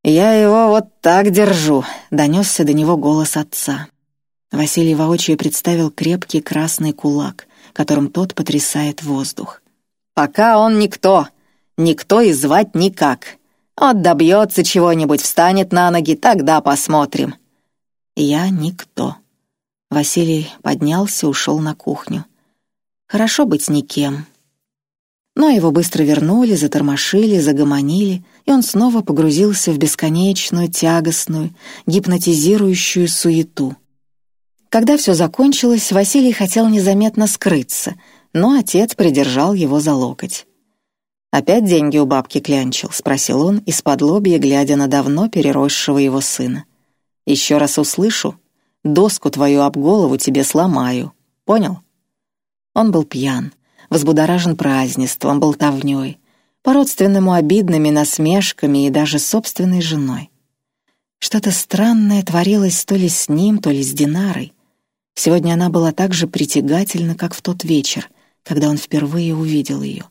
«Я его вот так держу», — донесся до него голос отца. Василий воочию представил крепкий красный кулак, которым тот потрясает воздух. «Пока он никто, никто и звать никак. Вот добьется чего-нибудь, встанет на ноги, тогда посмотрим». «Я никто». Василий поднялся, ушел на кухню. «Хорошо быть никем, но его быстро вернули, затормошили, загомонили, и он снова погрузился в бесконечную, тягостную, гипнотизирующую суету. Когда все закончилось, Василий хотел незаметно скрыться, но отец придержал его за локоть. «Опять деньги у бабки клянчил?» — спросил он, из-под лобья, глядя на давно переросшего его сына. «Еще раз услышу, доску твою об голову тебе сломаю. Понял?» Он был пьян возбудоражен празднеством, болтовнёй, по-родственному обидными насмешками и даже собственной женой. Что-то странное творилось то ли с ним, то ли с Динарой. Сегодня она была так же притягательна, как в тот вечер, когда он впервые увидел ее.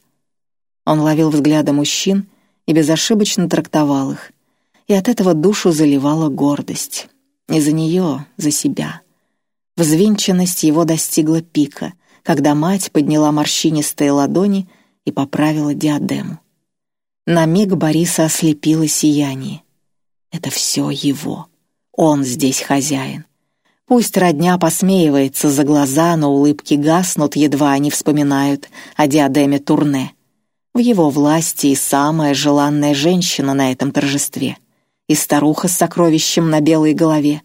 Он ловил взгляды мужчин и безошибочно трактовал их, и от этого душу заливала гордость. Не за нее, за себя. Взвинченность его достигла пика, когда мать подняла морщинистые ладони и поправила диадему. На миг Бориса ослепило сияние. Это все его. Он здесь хозяин. Пусть родня посмеивается за глаза, но улыбки гаснут, едва они вспоминают о диадеме Турне. В его власти и самая желанная женщина на этом торжестве. И старуха с сокровищем на белой голове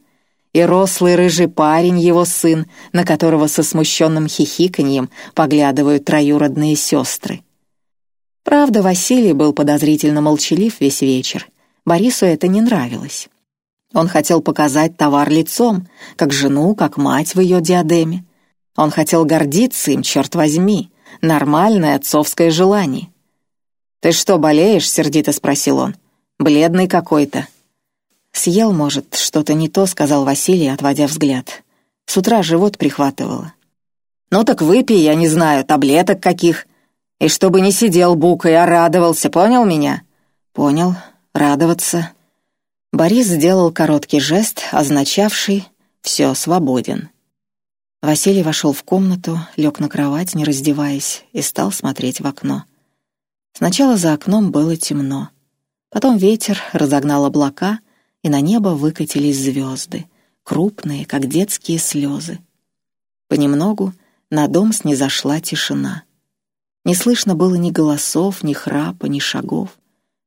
и рослый рыжий парень, его сын, на которого со смущенным хихиканьем поглядывают троюродные сестры. Правда, Василий был подозрительно молчалив весь вечер. Борису это не нравилось. Он хотел показать товар лицом, как жену, как мать в ее диадеме. Он хотел гордиться им, черт возьми, нормальное отцовское желание. «Ты что, болеешь?» — сердито спросил он. «Бледный какой-то». «Съел, может, что-то не то», — сказал Василий, отводя взгляд. «С утра живот прихватывало». «Ну так выпей, я не знаю, таблеток каких. И чтобы не сидел букой, а радовался, понял меня?» «Понял, радоваться». Борис сделал короткий жест, означавший «все, свободен». Василий вошел в комнату, лег на кровать, не раздеваясь, и стал смотреть в окно. Сначала за окном было темно. Потом ветер разогнал облака, и на небо выкатились звезды, крупные, как детские слезы. Понемногу на дом снизошла тишина. Не слышно было ни голосов, ни храпа, ни шагов,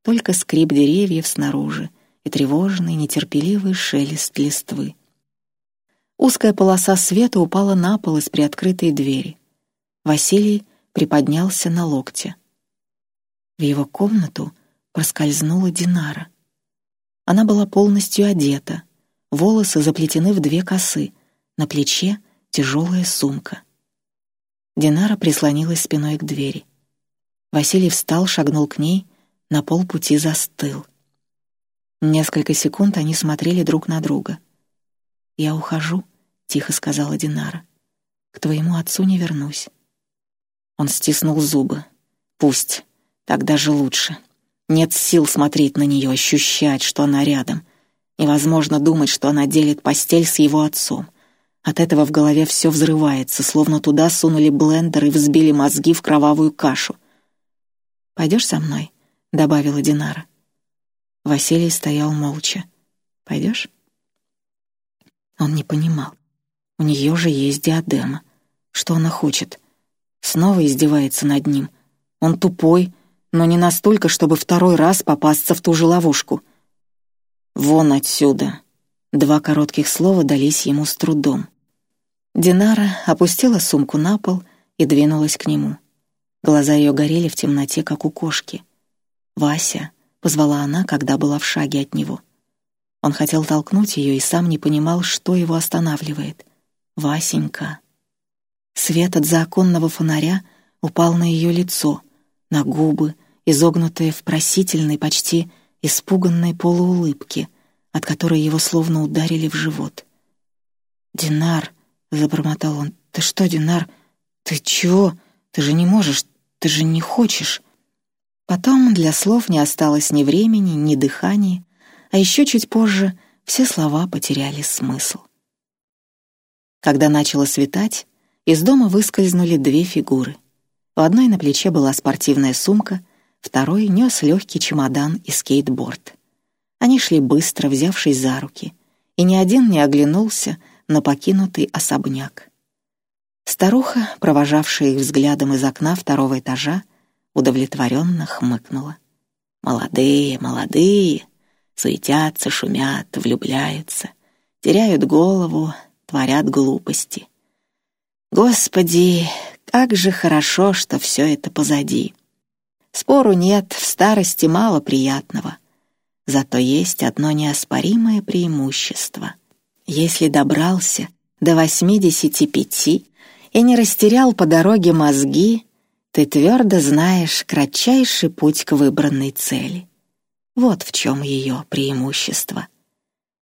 только скрип деревьев снаружи и тревожный, нетерпеливый шелест листвы. Узкая полоса света упала на пол из приоткрытой двери. Василий приподнялся на локте. В его комнату проскользнула Динара. Она была полностью одета, волосы заплетены в две косы, на плече тяжелая сумка. Динара прислонилась спиной к двери. Василий встал, шагнул к ней, на полпути застыл. Несколько секунд они смотрели друг на друга — «Я ухожу», — тихо сказала Динара. «К твоему отцу не вернусь». Он стиснул зубы. «Пусть, так даже лучше. Нет сил смотреть на нее, ощущать, что она рядом. Невозможно думать, что она делит постель с его отцом. От этого в голове все взрывается, словно туда сунули блендер и взбили мозги в кровавую кашу. «Пойдешь со мной?» — добавила Динара. Василий стоял молча. «Пойдешь?» Он не понимал. У нее же есть диадема. Что она хочет? Снова издевается над ним. Он тупой, но не настолько, чтобы второй раз попасться в ту же ловушку. «Вон отсюда!» Два коротких слова дались ему с трудом. Динара опустила сумку на пол и двинулась к нему. Глаза ее горели в темноте, как у кошки. «Вася», — позвала она, когда была в шаге от него. Он хотел толкнуть ее и сам не понимал, что его останавливает. «Васенька». Свет от законного фонаря упал на ее лицо, на губы, изогнутые в просительной, почти испуганной полуулыбке, от которой его словно ударили в живот. «Динар», — забормотал он, — «ты что, Динар? Ты чего? Ты же не можешь, ты же не хочешь». Потом для слов не осталось ни времени, ни дыхания, а еще чуть позже все слова потеряли смысл. Когда начало светать, из дома выскользнули две фигуры. У одной на плече была спортивная сумка, второй нес легкий чемодан и скейтборд. Они шли быстро, взявшись за руки, и ни один не оглянулся на покинутый особняк. Старуха, провожавшая их взглядом из окна второго этажа, удовлетворенно хмыкнула. «Молодые, молодые!» суетятся, шумят, влюбляются, теряют голову, творят глупости. Господи, как же хорошо, что все это позади. Спору нет, в старости мало приятного. Зато есть одно неоспоримое преимущество. Если добрался до восьмидесяти пяти и не растерял по дороге мозги, ты твердо знаешь кратчайший путь к выбранной цели. Вот в чем ее преимущество.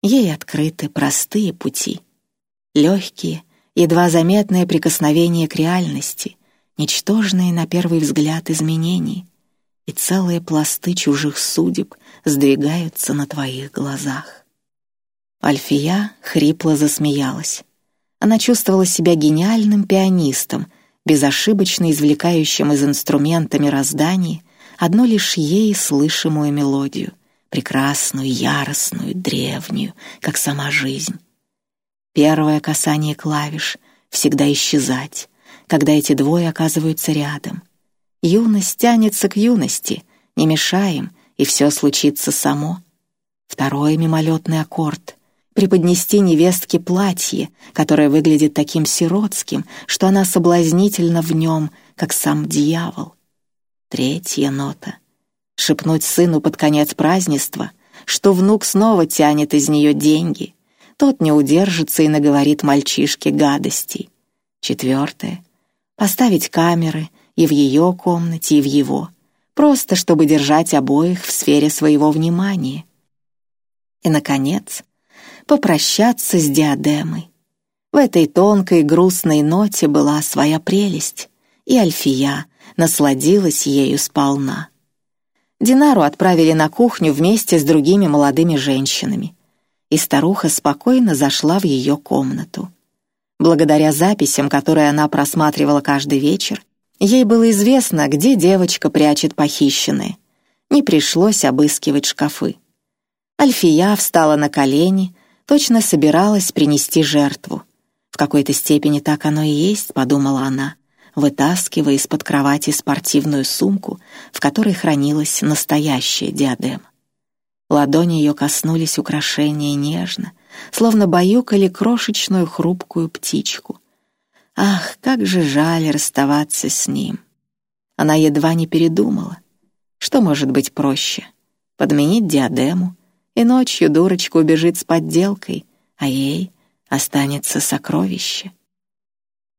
Ей открыты простые пути. Легкие, едва заметное прикосновение к реальности, ничтожные на первый взгляд изменения, и целые пласты чужих судеб сдвигаются на твоих глазах. Альфия хрипло засмеялась. Она чувствовала себя гениальным пианистом, безошибочно извлекающим из инструмента мироздания одну лишь ей слышимую мелодию, прекрасную, яростную, древнюю, как сама жизнь. Первое касание клавиш всегда исчезать, когда эти двое оказываются рядом. Юность тянется к юности, не мешаем, и все случится само. Второй мимолетный аккорд — преподнести невестке платье, которое выглядит таким сиротским, что она соблазнительна в нем, как сам дьявол. Третья нота. Шепнуть сыну под конец празднества, что внук снова тянет из нее деньги. Тот не удержится и наговорит мальчишке гадостей. Четвертое. Поставить камеры и в ее комнате, и в его. Просто чтобы держать обоих в сфере своего внимания. И, наконец, попрощаться с диадемой. В этой тонкой грустной ноте была своя прелесть, и Альфия насладилась ею сполна. Динару отправили на кухню вместе с другими молодыми женщинами, и старуха спокойно зашла в ее комнату. Благодаря записям, которые она просматривала каждый вечер, ей было известно, где девочка прячет похищенное. Не пришлось обыскивать шкафы. Альфия встала на колени, точно собиралась принести жертву. В какой-то степени так оно и есть, подумала она, вытаскивая из-под кровати спортивную сумку, в которой хранилась настоящая диадема. Ладони ее коснулись украшения нежно, словно баюкали крошечную хрупкую птичку. Ах, как же жаль расставаться с ним. Она едва не передумала. Что может быть проще? Подменить диадему, и ночью дурочка убежит с подделкой, а ей останется сокровище.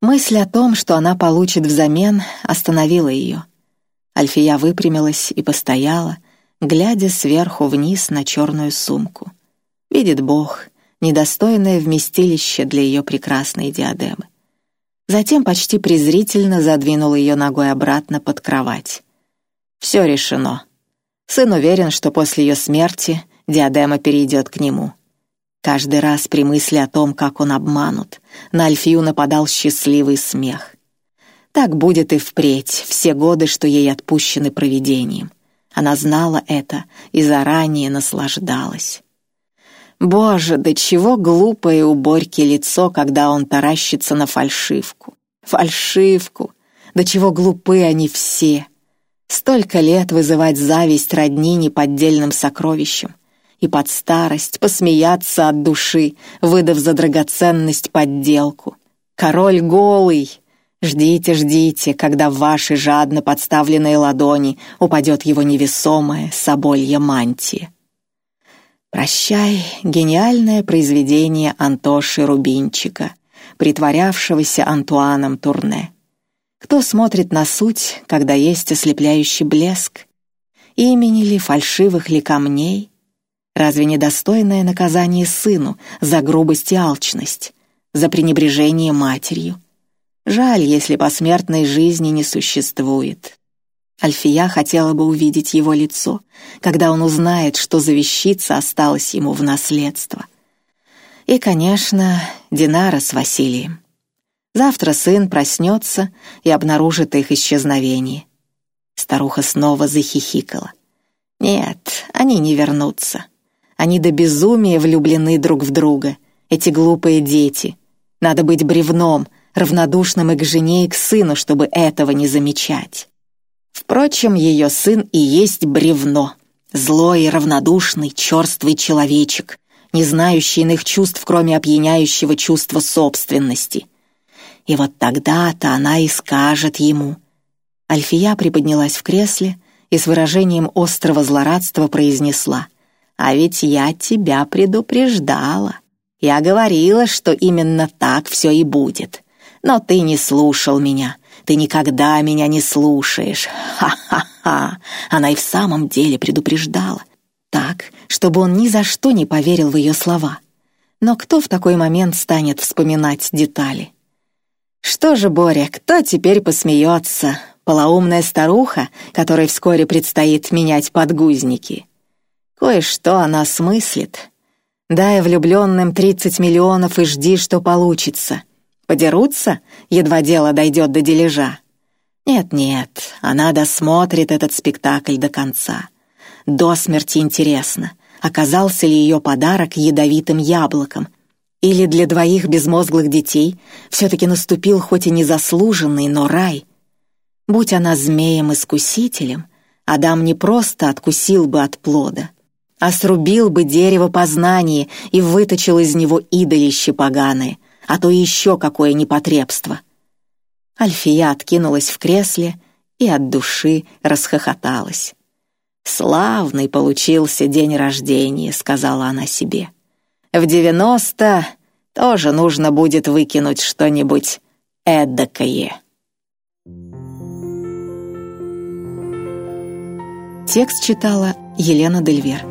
Мысль о том, что она получит взамен, остановила ее. Альфия выпрямилась и постояла, глядя сверху вниз на черную сумку. Видит Бог, недостойное вместилище для ее прекрасной диадемы. Затем почти презрительно задвинул ее ногой обратно под кровать. Все решено. Сын уверен, что после ее смерти диадема перейдет к нему. Каждый раз при мысли о том, как он обманут, на Альфию нападал счастливый смех. Так будет и впредь, все годы, что ей отпущены провидением. Она знала это и заранее наслаждалась. Боже, до чего глупое у Борьки лицо, когда он таращится на фальшивку. Фальшивку! До чего глупы они все! Столько лет вызывать зависть родни неподдельным сокровищем и под старость посмеяться от души, выдав за драгоценность подделку. Король голый. Ждите, ждите, когда в ваши жадно подставленные ладони упадет его невесомая соболья мантия. Прощай, гениальное произведение Антоши Рубинчика, притворявшегося Антуаном Турне. Кто смотрит на суть, когда есть ослепляющий блеск? Имени ли фальшивых ли камней? Разве недостойное наказание сыну за грубость и алчность, за пренебрежение матерью? Жаль, если посмертной жизни не существует. Альфия хотела бы увидеть его лицо, когда он узнает, что за вещица осталась ему в наследство. И, конечно, Динара с Василием. Завтра сын проснется и обнаружит их исчезновение. Старуха снова захихикала. Нет, они не вернутся. Они до безумия влюблены друг в друга, эти глупые дети. Надо быть бревном, равнодушным и к жене, и к сыну, чтобы этого не замечать. Впрочем, ее сын и есть бревно. Злой и равнодушный, черствый человечек, не знающий иных чувств, кроме опьяняющего чувства собственности. И вот тогда-то она и скажет ему. Альфия приподнялась в кресле и с выражением острого злорадства произнесла — а ведь я тебя предупреждала. Я говорила, что именно так все и будет. Но ты не слушал меня. Ты никогда меня не слушаешь. Ха-ха-ха. Она и в самом деле предупреждала. Так, чтобы он ни за что не поверил в ее слова. Но кто в такой момент станет вспоминать детали? Что же, Боря, кто теперь посмеется? Полоумная старуха, которой вскоре предстоит менять подгузники. Кое-что она смыслит. Дай влюбленным тридцать миллионов и жди, что получится. Подерутся, едва дело дойдет до дележа. Нет-нет, она досмотрит этот спектакль до конца. До смерти интересно, оказался ли ее подарок ядовитым яблоком, или для двоих безмозглых детей все-таки наступил хоть и незаслуженный, но рай. Будь она змеем-искусителем, Адам не просто откусил бы от плода — а срубил бы дерево познания и выточил из него идолище поганое, а то еще какое непотребство. Альфия откинулась в кресле и от души расхохоталась. «Славный получился день рождения», — сказала она себе. «В девяносто тоже нужно будет выкинуть что-нибудь эдакое». Текст читала Елена Дельвер.